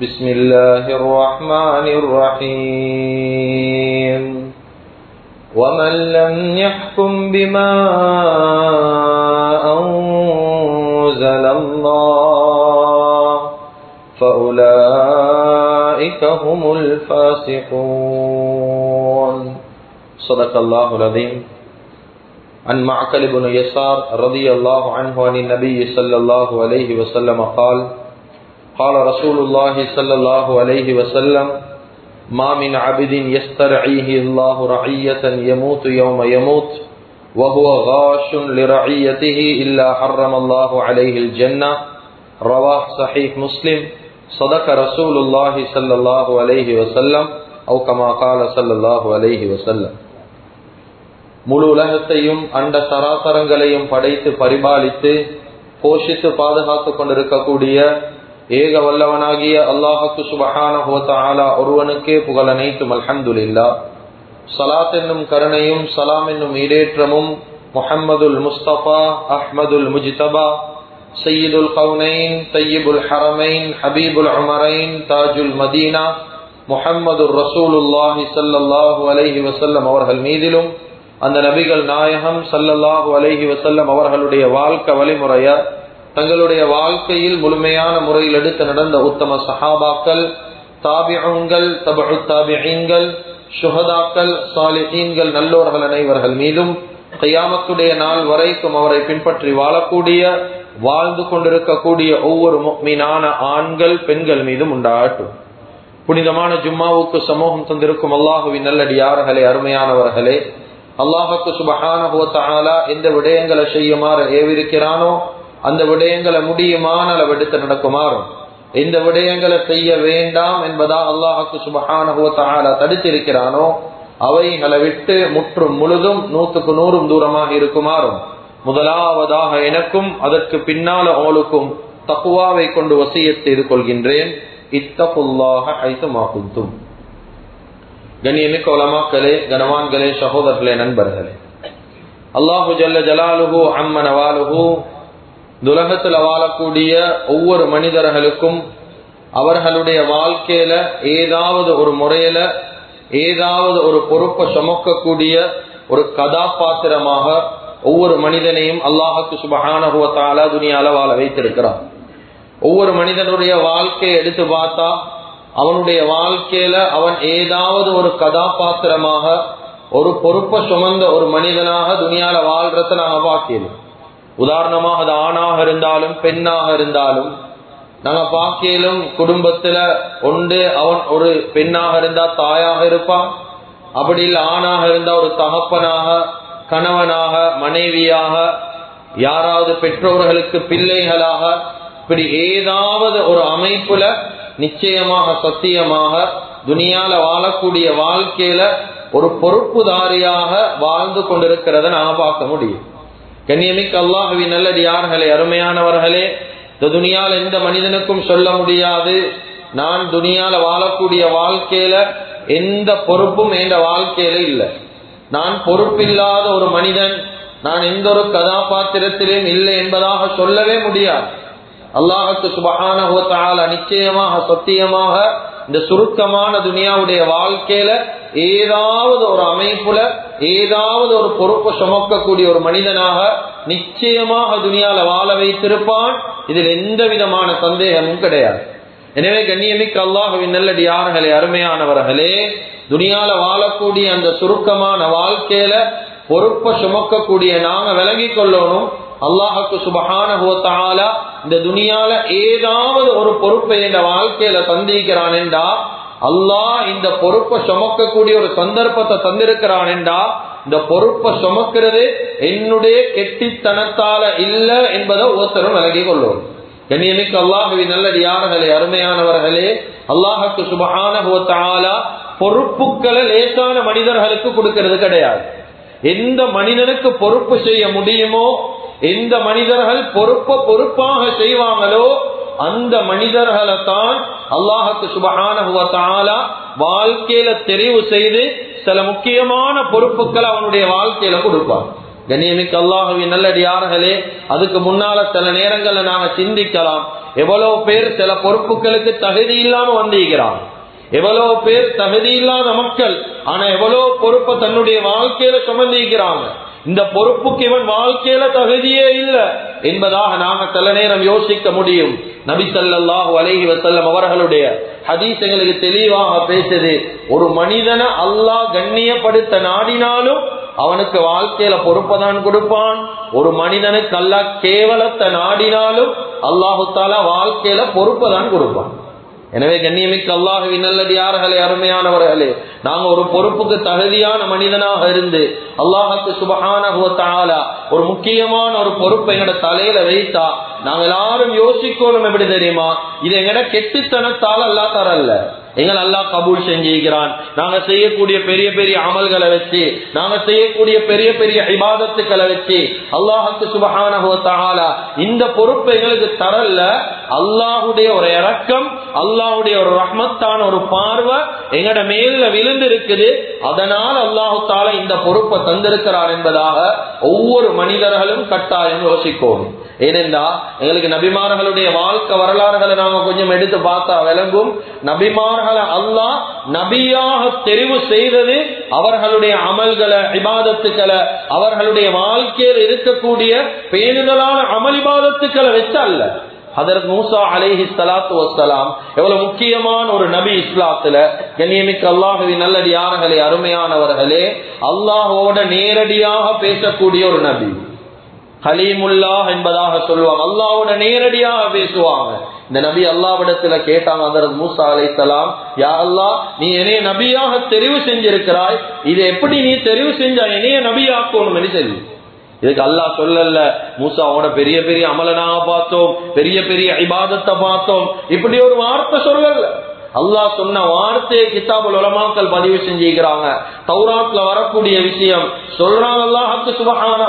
بسم الله الرحمن الرحيم. ومن لم يحكم بما أنزل الله فأولئك هم الفاسقون. صدق الله العظيم. عن معقل بن يسار رضي الله عنه عن النبي صلى الله عليه وسلم قال قال رسول الله صلى الله عليه وسلم ما من عبد يسترعيه الله رعية يموت يوم يموت وهو غاش لرعيته إلا حرم الله عليه الجنة رواه صحيح مسلم صدق رسول الله صلى الله عليه وسلم أو كما قال صلى الله عليه وسلم முழு உலகத்தையும் அண்ட சராசரங்களையும் படைத்து பரிபாலித்து போஷித்து பாதுகாத்து கொண்டிருக்கக்கூடிய ஏக வல்லவனாகிய அல்லாஹுக்கு சுபஹான ஹோத்தாலா ஒருவனுக்கே புகழ் அனைத்தும் அல்ஹம்துலில்லா சலாத் என்னும் கருணையும் சலாம் என்னும் ஈடேற்றமும் முஹம்மதுல் முஸ்தபா அஹ்மதுல் முஜ்தபா சையீதுல் கவுனைன் தையீபுல் ஹரமைன் ஹபீபுல் உமரைன் தாஜுல் மதீனா முஹம்மது ரசூலுல்லாஹி சல்லல்லாஹு அலைஹி வசல்லம் அவர்கள் மீதிலும் அந்த நபிகள் நாயகம் சல்லல்லாஹு அலைஹி வசல்லம் அவர்களுடைய வாழ்க்கை வழிமுறைய தங்களுடைய வாழ்க்கையில் முழுமையான முறையில் எடுத்து நடந்த உத்தம சஹாபாக்கள் தாபியங்கள் தபு தாபியங்கள் சுகதாக்கள் சாலிஹீன்கள் நல்லோர்கள் அனைவர்கள் மீதும் கையாமத்துடைய நாள் வரைக்கும் அவரை பின்பற்றி வாழக்கூடிய வாழ்ந்து கொண்டிருக்கக்கூடிய ஒவ்வொரு மீனான ஆண்கள் பெண்கள் மீதும் உண்டாகட்டும். புனிதமான ஜும்மாவுக்கு சமூகம் தந்திருக்கும் அல்லாஹுவின் நல்லடியார்களே அருமையானவர்களே அல்லாஹுக்கு சுபஹான எந்த விடயங்களை செய்யுமாறு ஏவிருக்கிறானோ அந்த விடயங்களை முடியுமான அளவெடுத்து நடக்குமாறும் இந்த விடயங்களை செய்ய வேண்டாம் என்பதா அல்லாஹுக்கு சுபகான தடுத்திருக்கிறானோ அவைகளை விட்டு முற்றும் முழுதும் நூற்றுக்கு நூறும் தூரமாக இருக்குமாறும். முதலாவதாக எனக்கும் அதற்கு பின்னால அவளுக்கும் தக்குவாவை கொண்டு வசிய செய்து கொள்கின்றேன் இத்தகுல்லாக ஐத்துமாகுத்தும் கண்ணியமிக்க உலமாக்களே கனவான்களே சகோதரர்களே நண்பர்களே. அல்லாஹு ஜல்ல ஜலாலுஹு இந்த துலகத்தில் வாழக்கூடிய ஒவ்வொரு மனிதர்களுக்கும் அவர்களுடைய வாழ்க்கையில ஏதாவது ஒரு முறையில ஏதாவது ஒரு பொறுப்பை சுமக்கக்கூடிய ஒரு கதாபாத்திரமாக ஒவ்வொரு மனிதனையும் அல்லாஹுக்கு சுபகானுவத்தால துணியால வாழ வைத்திருக்கிறார். ஒவ்வொரு மனிதனுடைய வாழ்க்கையை எடுத்து பார்த்தா அவனுடைய வாழ்க்கையில அவன் ஏதாவது ஒரு கதாபாத்திரமாக ஒரு பொறுப்பை சுமந்த ஒரு மனிதனாக துணியால வாழ்றத நாங்க பார்க்கிறோம் உதாரணமாக அது ஆணாக இருந்தாலும் பெண்ணாக இருந்தாலும் நாங்க பார்க்கலும் குடும்பத்துல ஒன்று அவன் ஒரு பெண்ணாக இருந்தா தாயாக இருப்பான். அப்படி இல்லை ஆணாக இருந்தா ஒரு தகப்பனாக கணவனாக மனைவியாக யாராவது பெற்றோர்களுக்கு பிள்ளைகளாக இப்படி ஏதாவது ஒரு அமைப்புல நிச்சயமாக சத்தியமாக துனியால வாழக்கூடிய வாழ்க்கையில ஒரு பொறுப்புதாரியாக வாழ்ந்து கொண்டிருக்கிறத நாம பார்க்க முடியும். கண்ணியமிக்க அல்லாஹவி நல்லடியார்களே அருமையானவர்களே இந்த துனியால எந்த மனிதனுக்கும் சொல்ல முடியாது. நான் துனியால வாழக்கூடிய வாழ்க்கையில எந்த பொறுப்பும் எந்த வாழ்க்கையில இல்லை. நான் பொறுப்பில்லாத ஒரு மனிதன் நான் எந்த ஒரு கதாபாத்திரத்திலும் இல்லை என்பதாக சொல்லவே முடியாது. அல்லாஹுக்கு சுபகான நிச்சயமாக சத்தியமாக இந்த சுருக்கமான துனியாவுடைய வாழ்க்கையில ஏதாவது ஒரு அமைப்புல ஏதாவது ஒரு பொறுப்பை சுமக்கக்கூடிய ஒரு மனிதனாக நிச்சயமாக துனியால வாழ வைத்திருப்பான். இதில் எந்த விதமான சந்தேகமும் கிடையாது. எனவே கண்ணியமிக்க அல்லாஹுவின் நல்லடியார்களே அருமையானவர்களே துனியால வாழக்கூடிய அந்த சுருக்கமான வாழ்க்கையில பொறுப்பை சுமக்கக்கூடிய நாங்க விளங்கிக் கொள்ளணும். அல்லாஹுக்கு சுபகான இந்த துனியால ஏதாவது ஒரு பொறுப்பை என்ற வாழ்க்கையில சந்திக்கிறான் என்றா அல்லாஹ் இந்த பொறுப்பை சுமக்கக்கூடிய ஒரு சந்தர்ப்பத்தை தந்திருக்கிறான் என்றா இந்த பொறுப்பை சுமக்கிறது என்னுடைய கெட்டித்தனத்தால இல்ல என்பதை ஒருத்தரும் விலகி கொள்ளும் கண்ணியமிக்கு அல்லாஹுவின் நல்லடியார்களே அருமையானவர்களே அல்லாஹுக்கு சுபகான பொறுப்புகளை லேசான மனிதர்களுக்கு கொடுக்கிறது கிடையாது. எந்த மனிதனுக்கு பொறுப்பு செய்ய முடியுமோ எந்த மனிதர்கள் பொறுப்பை பொறுப்பாக செய்வாங்களோ அந்த மனிதர்களை தான் அல்லாஹுக்கு சுபகான வாழ்க்கையில தெரிவு செய்து சில முக்கியமான பொறுப்புகளை அவனுடைய வாழ்க்கையில கொடுப்பான். கண்ணியமிக்கு அல்லாஹுவின் நல்லடியார்களே அதுக்கு முன்னால சில நேரங்கள்ல நாங்க சிந்திக்கலாம். எவ்வளவு பேர் சில பொறுப்புகளுக்கு தகுதி இல்லாம வந்திருக்கிறான். எவ்வளவு பேர் தகுதி இல்லாத மக்கள் ஆனா எவ்வளவு பொறுப்பை தன்னுடைய வாழ்க்கையில சுமந்திருக்கிறாங்க. இந்த பொறுப்புக்கு இவன் வாழ்க்கையில தகுதியே இல்லை. என்பதாக நாம சில நேரம் யோசிக்க முடியும். நபி சல்லாஹூ அலஹி வசல்லம் அவர்களுடைய ஹதீஸ் எங்களுக்கு தெளிவாக பேசுது. ஒரு மனிதனை அல்லாஹ் கண்ணியப்படுத்த நாடினாலும் அவனுக்கு வாழ்க்கையில பொறுப்பதான் கொடுப்பான். ஒரு மனிதனுக்கு அல்லா கேவலத்தை நாடினாலும் அல்லாஹு தாலா வாழ்க்கையில பொறுப்பதான் கொடுப்பான். எனவே கண்ணியமிக்க அல்லாஹுவின் நல்லடியார்களே அருமையானவர்களே. நாங்க ஒரு பொறுப்புக்கு தகுதியான மனிதனாக இருந்து அல்லாஹுக்கு சுபகான ஒரு முக்கியமான ஒரு பொறுப்பை எங்கட தலையில வைத்தா நாங்க எல்லாரும் யோசிக்கணும் எப்படி தெரியுமா? இது எங்கட கெட்டித்தனத்தால் அல்லா. தரல எங்கள் அல்லா கபூல் செஞ்சிருக்கிறான். நாங்க செய்யக்கூடிய பெரிய பெரிய அமல்களை வச்சு நாங்க செய்யக்கூடிய பெரிய பெரிய இபாதத்துக்களை வச்சு அல்லாஹுக்கு சுபகான இந்த பொறுப்பு எங்களுக்கு தரல. அல்லாஹுடைய ஒரு இறக்கம் அல்லாஹுடைய ஒரு ரஹ்மத்தான ஒரு பார்வை எங்கட மேல விழுந்து இருக்குது அதனால் அல்லாஹு தால இந்த பொறுப்பை தந்திருக்கிறார் என்பதாக ஒவ்வொரு மனிதர்களும் கட்டாயம் யோசிக்கணும் ஏனென்றா எங்களுக்கு நபிமார்களுடைய வாழ்க்கை வரலாறுகளை நாம கொஞ்சம் எடுத்து பார்த்தா விளங்கும். நபிமார்களை அல்லாஹ் நபியாக தெரிவு செய்தது அவர்களுடைய அமல்களை இபாதத்துக்களை அவர்களுடைய வாழ்க்கையில் இருக்கக்கூடிய பேணுதலான அமல் இபாதத்துக்களை வச்ச அல்ல. அதற்கு மூசா அலேஹி சலாத்து வசலாம் எவ்வளவு முக்கியமான ஒரு நபி இஸ்லாத்துல கண்ணியமிக்க அல்லாஹுவின் நல்லடியார்களே அருமையானவர்களே அல்லாஹோட நேரடியாக பேசக்கூடிய ஒரு நபி. ஹலீமுல்லா என்பதாக சொல்லுவாங்க. அல்லாவோட நேரடியாக பேசுவாங்க. இந்த நபி அல்லாவிடத்துல கேட்டாங்க அதரது மூசா அலைத்தலாம் யா அல்லா நீ என்னைய நபியாக தெரிவு செஞ்சிருக்கிறாய். இது எப்படி நீ தெரிவு செஞ்சா என்னைய நபியாக்கணும்? சொல்லி. இதுக்கு அல்லாஹ் சொல்லல. மூசாவோட பெரிய பெரிய அமலனாக பார்த்தோம். பெரிய பெரிய ஐபாதத்தை பார்த்தோம். இப்படி ஒரு வார்த்தை சொல்லல. அல்லாஹ் சொன்ன வார்த்தையை கிதாபுல் உலமாக்கள் பதிவு செஞ்சுக்கிறாங்க. தௌராத்ல வரக்கூடிய விஷயம் சொல்றாங்க அல்லாஹுக்கு சுபஹான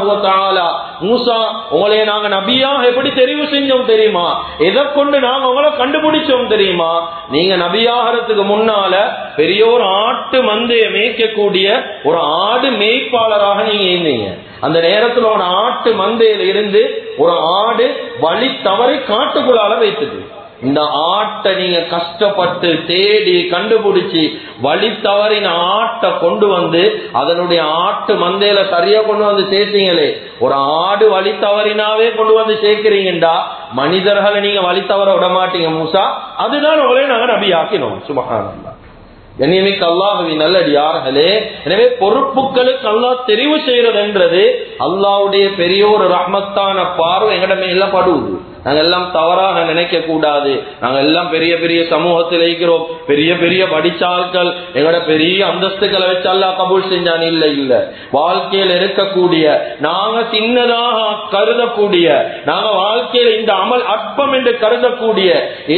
மூசா உங்களை நாங்க நபியாக எப்படி தெரிவு செஞ்சோம் தெரியுமா? எதை கொண்டு நாங்க உங்களை கண்டுபிடிச்சோம் தெரியுமா? நீங்க நபியாகிறதுக்கு முன்னால பெரிய ஒரு ஆட்டு மந்தைய மேய்க்கக்கூடிய ஒரு ஆடு மேய்ப்பாளராக நீங்க இருந்தீங்க. அந்த நேரத்துல ஒரு ஆட்டு மந்தையில இருந்து ஒரு ஆடு வழி தவறி காட்டுக்குள்ளால வைத்தது இந்த ஆட்டை நீங்க கஷ்டப்பட்டு தேடி கண்டுபிடிச்சி வழி தவறின ஆட்டை கொண்டு வந்து அதனுடைய ஆட்டு மந்தையில சரியா கொண்டு வந்து சேர்த்தீங்களே. ஒரு ஆடு வழி தவறினாவே கொண்டு வந்து சேர்க்கிறீங்கடா மனிதர்களை நீங்க வழி தவற விட மாட்டீங்க மூசா. அதுதான் உங்களே நாங்க நபி ஆக்கினோம் சுபகானந்தா கண்ணியமிக்க அல்லாஹுவி நல்லடியார்களே எனவே பொறுப்புகளுக்கு அல்லாஹ் தெரிவு செய்யறதுன்றது அல்லாவுடைய பெரிய ஒரு ரஹ்மத்தான பார்வை எங்கடமே மேல படுவது நாங்கள் எல்லாம் தவறாக நினைக்க கூடாது நாங்கள் எல்லாம் பெரிய பெரிய சமூகத்தில் இருக்கிறோம். பெரிய பெரிய படிச்சாள்கள் எங்களோட பெரிய அந்தஸ்துகளை வச்சு அல்லா கபூல் செஞ்சான். இல்ல இல்ல. வாழ்க்கையில் இருக்கக்கூடிய நாங்க சின்னதாக கருதக்கூடிய நாங்க வாழ்க்கையில இந்த அமல் அற்பம் என்று கருதக்கூடிய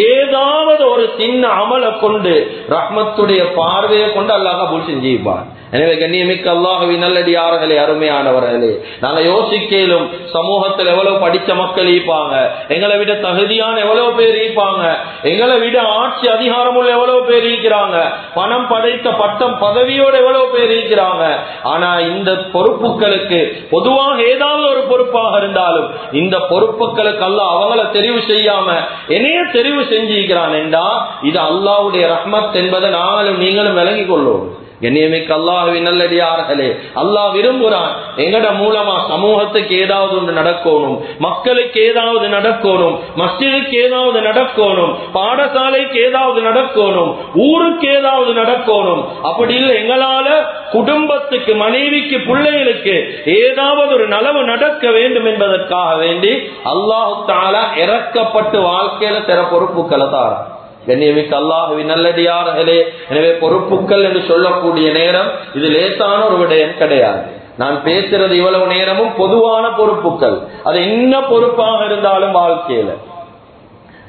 ஏதாவது ஒரு சின்ன அமலை கொண்டு ரஹ்மத்துடைய பார்வையை கொண்டு அல்லாஹ் கபூல் செஞ்சிருப்பார் எனவே கண்ணியமிக்க அல்லாஹவி நல்லடியார்களே அருமையானவர்களே நாங்க யோசிக்கலும் சமூகத்தில் எவ்வளவு படிச்ச மக்கள் இருப்பாங்க எங்களை விட தகுதியான எவ்வளவு பேர் இருப்பாங்க எங்களை விட ஆட்சி அதிகாரம் உள்ள எவ்வளவு பேர் இருக்கிறாங்க பணம் படைத்த பட்டம் பதவியோடு எவ்வளவு பேர் இருக்கிறாங்க. ஆனா இந்த பொறுப்புகளுக்கு பொதுவாக ஏதாவது ஒரு பொறுப்பாக இருந்தாலும் இந்த பொறுப்புகளுக்கு அல்ல அவங்கள தெரிவு செய்யாம என்னைய தெரிவு செஞ்சிருக்கிறான் என்றா இது அல்லாவுடைய ரஹ்மத் என்பதை நாங்களும் நீங்களும் விளங்கிக் கொள்ளும் கண்ணியமிக்க அல்லாஹுவின் நல்லடியார்களே அல்லாஹ் விரும்புறான் எங்கட மூலமா சமூகத்துக்கு ஏதாவது ஒன்று நடக்கணும் மக்களுக்கு ஏதாவது நடக்கணும் மஸ்ஜிதுக்கு ஏதாவது நடக்கணும் பாடசாலைக்கு ஏதாவது நடக்கணும் ஊருக்கு ஏதாவது நடக்கணும். அப்படி இல்லை எங்களால குடும்பத்துக்கு மனைவிக்கு பிள்ளைகளுக்கு ஏதாவது ஒரு நலவு நடக்க வேண்டும் என்பதற்காக வேண்டி அல்லாஹு தாலா இறக்கப்பட்டு வாழ்க்கையில சில பொறுப்புகளை தாரான் கண்ணியமிக்க அல்லாஹுவின் நல்லடியார்களே. எனவே பொறுப்புகள் என்று சொல்லக்கூடிய நேரம் இது லேசான ஒரு விடயம் கிடையாது. நான் பேசுறது இவ்வளவு நேரமும் பொதுவான பொறுப்புகள் அது என்ன பொறுப்பாக இருந்தாலும் வாழ்க்கையில.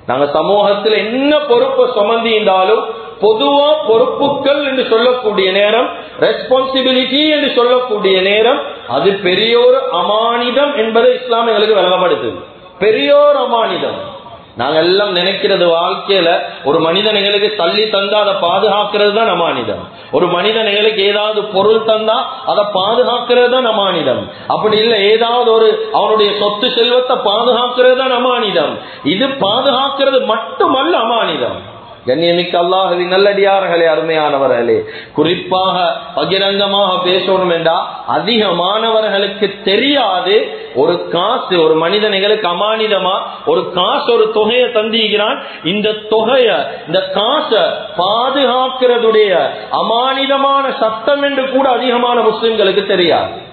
நாங்க சமூகத்தில் என்ன பொறுப்பை சுமந்திருந்தாலும் பொதுவா பொறுப்புகள் என்று சொல்லக்கூடிய நேரம் ரெஸ்பான்சிபிலிட்டி என்று சொல்லக்கூடிய நேரம் அது பெரியோர் அமானிதம் என்பதை இஸ்லாம் எங்களுக்கு விளங்கப்படுத்துது. பெரியோர் அமானிதம். நாங்க எல்லாம் நினைக்கிறது வாழ்க்கையில ஒரு மனிதன் எங்களுக்கு தள்ளி தந்தா அதை பாதுகாக்கிறது தான் அமானிதம் ஒரு மனிதன் எங்களுக்கு ஏதாவது பொருள் தந்தா அதை பாதுகாக்கிறது தான் அமானிதம் அப்படி இல்லை ஏதாவது ஒரு அவனுடைய சொத்து செல்வத்தை பாதுகாக்கிறது தான் அமானிதம் இது பாதுகாக்கிறது மட்டுமல்ல அமானிதம். கண்ணியமிக்க அல்லாஹவி நல்லடியார்களே அருமையானவர்களே. குறிப்பாக பகிரங்கமாக பேசணும் என்றா அதிகமானவர்களுக்கு தெரியாது. ஒரு காசு ஒரு மனிதனைகளுக்கு அமானிதமா? ஒரு காசு ஒரு தொகையை தந்திக்கிறான் இந்த தொகைய இந்த காசை பாதுகாக்கிறதுடைய அமானிதமான சத்தம் என்று கூட அதிகமான முஸ்லிம்களுக்கு தெரியாது.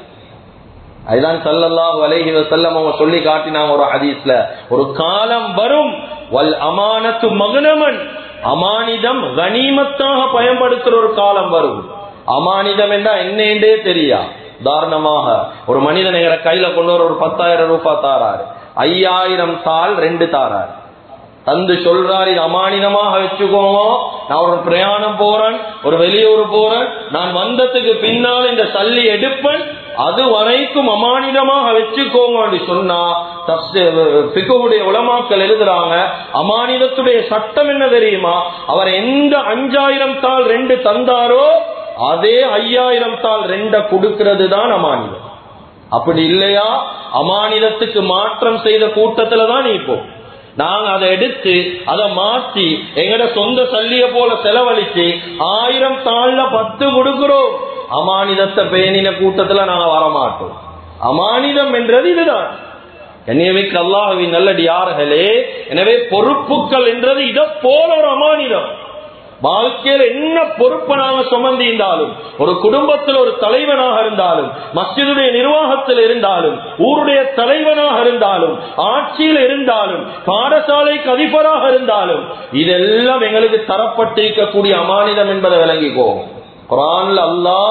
அதுதான் சல்லல்லாஹு அலைஹி செல்லம் அவங்க சொல்லி காட்டினாங்க ஒரு ஹதீஸ்ல. ஒரு காலம் வரும். வல் அமானத்து மகனமன். அமானிதம் கனிமத்தாக பயன்படுத்துற ஒரு காலம் வரும். அமானிதம் என்றா என்னென்றே தெரியா? உதாரணமாக ஒரு மனிதன் எங்களை கையில கொண்டு வர ஒரு பத்தாயிரம் ரூபாய் தாராரு. ஐயாயிரம் தாள் ரெண்டு தாராரு. தந்து சொல்றார் இது அமானிதமாக வச்சுக்கோங்க. நான் ஒரு பிரயாணம் போறேன் ஒரு வெளியூர் போறேன் நான் வந்ததுக்கு பின்னால் இந்த சல்லி எடுப்பேன் அது வரைக்கும் அமானிதமாக வச்சுக்கோங்க சொன்னா பிக்குடைய உலமாக்கள் எழுதுறாங்க அமானிதத்துடைய சட்டம் என்ன தெரியுமா? அவர் எந்த அஞ்சாயிரம் தாள் ரெண்டு தந்தாரோ அதே ஐயாயிரம் தாள் ரெண்ட கொடுக்கிறது தான் அமானிதம். அப்படி இல்லையா? அமானிதத்துக்கு மாற்றம் செய்த கூட்டத்துல தான் நீ இப்போ நாங்க அதை எடுத்து அதை மாற்றி எங்கட சொந்த சல்லிய போல செலவழிச்சு ஆயிரம் தாள்ல பத்து கொடுக்கிறோம். அமானிதத்தை பேணின கூட்டத்துல நாங்க வரமாட்டோம். அமானிதம் என்றது இதுதான். கண்ணியமிக்க அல்லாஹுவின் நல்லடியார்களே எனவே பொறுப்புகள் என்றது இதை போல ஒரு அமானிதம். வாழ்க்கையில் என்ன பொறுப்பை நாங்க சுமந்திருந்தாலும் ஒரு குடும்பத்தில் ஒரு தலைவனாக இருந்தாலும் மஸ்ஜிதுடைய நிர்வாகத்தில் இருந்தாலும் ஊருடைய தலைவனாக இருந்தாலும் ஆட்சியில் இருந்தாலும் பாடசாலைக்கு அதிபராக இருந்தாலும் இதெல்லாம் எங்களுக்கு தரப்பட்டிருக்கக்கூடிய அமானிதம் என்பதை விளங்கிக்கோ. குரான்ல அல்லா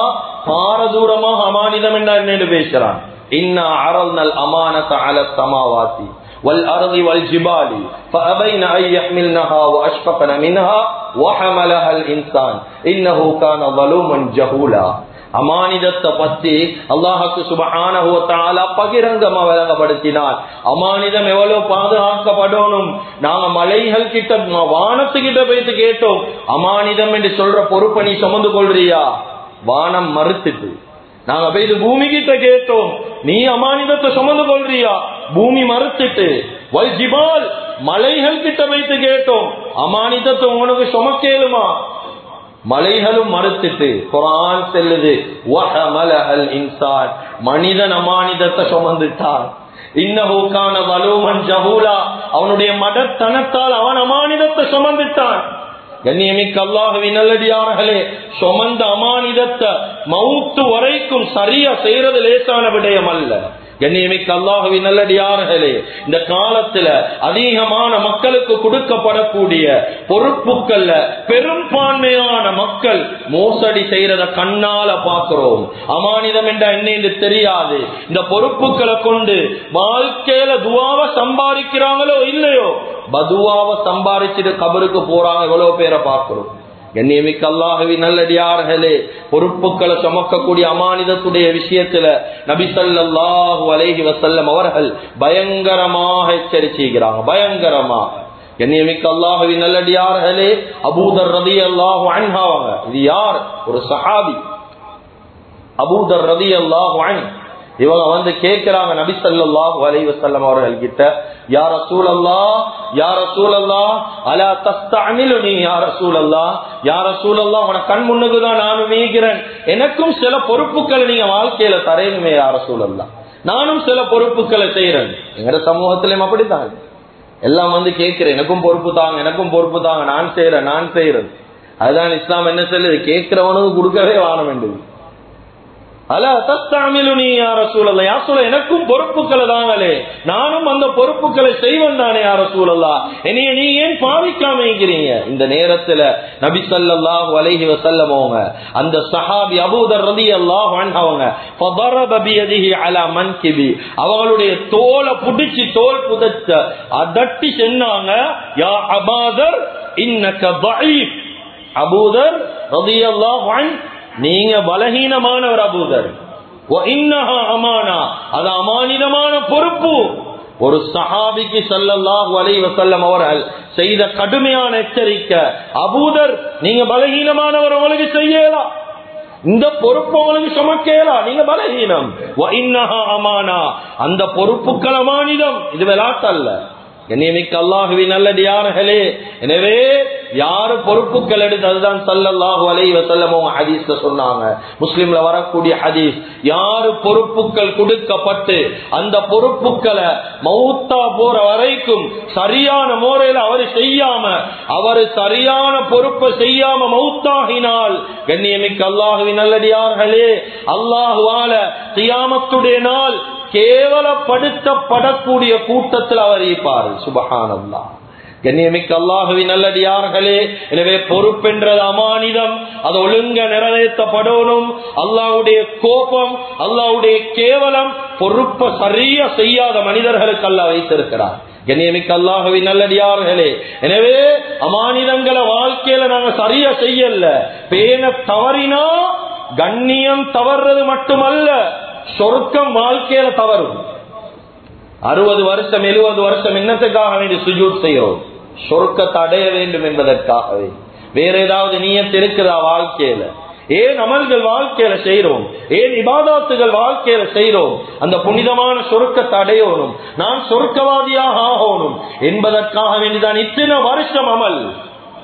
பாரதூரமாக அமானிதம் என்ன என்னன்னு பேசுறான் இன்னா அரல்னல் அமானத அல சமாவாத்தி. والأرض والجبال فأبين أن يحملنها وأشفقن منها وحملها الإنسان إنه كان ظلوما جهولا அமானிதத்தை பத்தி அல்லாஹுக்கு சுபஹான பகிரங்கமா விளங்கப்படுத்தினார் அமானிதம் எவ்வளவு பாதுகாக்கப்படணும் நாங்க மலைகள் கிட்ட வானத்துக்கிட்ட போயிட்டு கேட்டோம் அமானிதம் என்று சொல்ற பொறுப்பை நீ சுமந்து கொள்றியா வானம் மறுத்துட்டு நாங்க போயிட்டு பூமி கிட்ட கேட்டோம் நீ அமானிதத்தை சுமந்து கொள்றியா பூமி மறுத்துட்டு வல் ஜிபால் மலைகள் கிட்ட வைத்து கேட்டோம். அமானிதத்தை உனக்கு சுமக்கேலுமா? மலைகளும் மறுத்துட்டு குரான் செல்லுது இன்சான். மனிதன் அமானிதத்தை சுமந்துட்டான். இன்னஹூக்கான வலுவன் ஜஹூலா. அவனுடைய மடத்தனத்தால் அவன் அமானிதத்தை சுமந்துட்டான். கண்ணியமிக்க அல்லாஹுவின் நல்லடியார்களே சுமந்த அமானிதத்தை மவுத்து வரைக்கும் சரியா செய்யறது லேசான விடயம் அல்ல. கண்ணியமிக்க அல்லாஹுவின் நல்லடியார்களே இந்த காலத்துல அதிகமான மக்களுக்கு கொடுக்கப்படக்கூடிய பொறுப்புக்கள்ல பெரும்பான்மையான மக்கள் மோசடி செய்யறத கண்ணால பாக்குறோம் அமானிதம் என்ற என்ன தெரியாது. இந்த பொறுப்புகளை கொண்டு வாழ்க்கையில துவாவை சம்பாதிக்கிறாங்களோ இல்லையோ பதுவாவை சம்பாதிச்சுட்டு கபருக்கு போறாங்க எவ்வளவு பேரை பார்க்கிறோம். கண்ணியமிக்க அல்லாஹவி நல்லடியார்களே பொறுப்புகளை சுமக்கக்கூடிய அமானிதத்துடைய விஷயத்துல நபிசல்லாஹு அலேஹி வசல்லம் அவர்கள் பயங்கரமாக எச்சரிச்சுகிறாங்க பயங்கரமாக. கண்ணியமிக்க அல்லாஹவி நல்லடியார்களே அபூதர் ரதி அல்லாஹு அன்ஹாவாங்க இது யார்? ஒரு சஹாபி. அபூதர் ரதி அல்லாஹு அன் இவங்க வந்து கேட்கிறாங்க நபி சல்லாஹு அலைஹி வசல்லம் அவர்கள் கிட்ட யார சூழல்லா யார சூழல்லா அலா தஸ்தமிலுனி யார சூழல்லா யார சூழல்லா உன கண் முன்னுக்குதான் நானும் நீக்கிறேன் எனக்கும் சில பொறுப்புகளை நீங்க வாழ்க்கையில தரையுமே யார சூழல்லா நானும் சில பொறுப்புகளை செய்யறேன் எங்கட சமூகத்திலும் அப்படித்தான். எல்லாம் வந்து கேட்கிறேன் எனக்கும் பொறுப்பு தாங்க எனக்கும் பொறுப்பு தாங்க நான் செய்யறேன் நான் செய்யறேன் அதுதான் இஸ்லாம் என்ன சொல்லுது? கேட்கிறவனுக்கு கொடுக்கவே வாழ வேண்டியது அல தஸ்தாமிலுனி யார சூழல்ல யார் சொல்ல எனக்கும் பொறுப்புகளை தாங்களே. நானும் அந்த பொறுப்புகளை செய்வன் தானே யார சூழல்லா என்னைய நீ ஏன் பாவிக்காம இருக்கிறீங்க இந்த நேரத்துல நபி சல்லாஹு அலைஹி வசல்லம் அவங்க அந்த சஹாபி அபூதர் ரதி அல்லாஹ் அவங்க அலா மன்கிபி அவங்களுடைய தோலை புடிச்சு தோல் புதைச்ச அதட்டி சென்னாங்க யா அபாதர் இன்னக்க தஈப் அபூதர் ரதி அல்லாஹ் நீங்க பலகீனமானவர் அபூதர். அமானா. அது அமானிதமான பொறுப்பு. ஒரு சஹாபிக்கு சல்லல்லாஹு அலைஹி வஸல்லம் அவர்கள் செய்த கடுமையான எச்சரிக்கை. அபூதர் நீங்க பலகீனமானவர் உங்களுக்கு செய்யலாம் இந்த பொறுப்பு உங்களுக்கு சுமக்கலாம் நீங்க பலகீனம். அமானா. அந்த பொறுப்புக்கள் அமானிதம். இது விளாட்டல்ல. கண்ணியமிக்க அல்லாஹுவின் நல்லடியார்களே. எனவே யாரு பொறுப்புகள் எடுத்து அதுதான் சல்லல்லாஹு அலை வசல்லம் ஹதீஸ்ல சொன்னாங்க. முஸ்லீம்ல வரக்கூடிய ஹதீஸ் யாரு பொறுப்புகள் கொடுக்கப்பட்டு அந்த பொறுப்புகளை மௌத்தா போற வரைக்கும் சரியான முறையில அவர் செய்யாம அவர் சரியான பொறுப்பை செய்யாம மௌத்தாகினால் கண்ணியமிக்க அல்லாஹுவின் நல்லடியார்களே அல்லாஹுவால தியாமத்துடைய நாள் கேவலப்படுத்தப்படக்கூடிய கூட்டத்தில் அவர் இருப்பார். சுபகானல்லா கண்ணியமிக்க அல்லாஹுவின் நல்லடியார்களே எனவே பொறுப்பென்றது அமானிதம். அது ஒழுங்க நிறைவேற்றப்படணும். அல்லாவுடைய கோபம் அல்லாவுடைய கேவலம் பொறுப்பை சரியா செய்யாத மனிதர்களுக்கு அல்ல வைத்திருக்கிறார். கண்ணியமிக்க அல்லாஹுவின் நல்லடியார்களே எனவே அமானிதங்களை வாழ்க்கையில நாங்க சரியா செய்யல. பேன தவறினா கண்ணியம் தவறுறது மட்டுமல்ல. சொர்க்கம் வாழ்க்கையில தவறும் அறுபது வருஷம் எழுபது வருஷம் என்னத்துக்காக வேண்டி சுஜூட் செய்கிறோம் சொர்க்கத்தை அடைய வேண்டும் என்பதற்காகவே. வேற ஏதாவது நீயத்து இருக்குதா வாழ்க்கையில? ஏன் அமல்கள் வாழ்க்கையில செய்யறோம்? ஏன் இபாதாத்துகள் வாழ்க்கையில செய்யறோம்? அந்த புனிதமான சொருக்கத்தை அடையணும். நான் சொருக்கவாதியாக ஆகணும். என்பதற்காக வேண்டிதான் இத்தனை வருஷம் அமல்.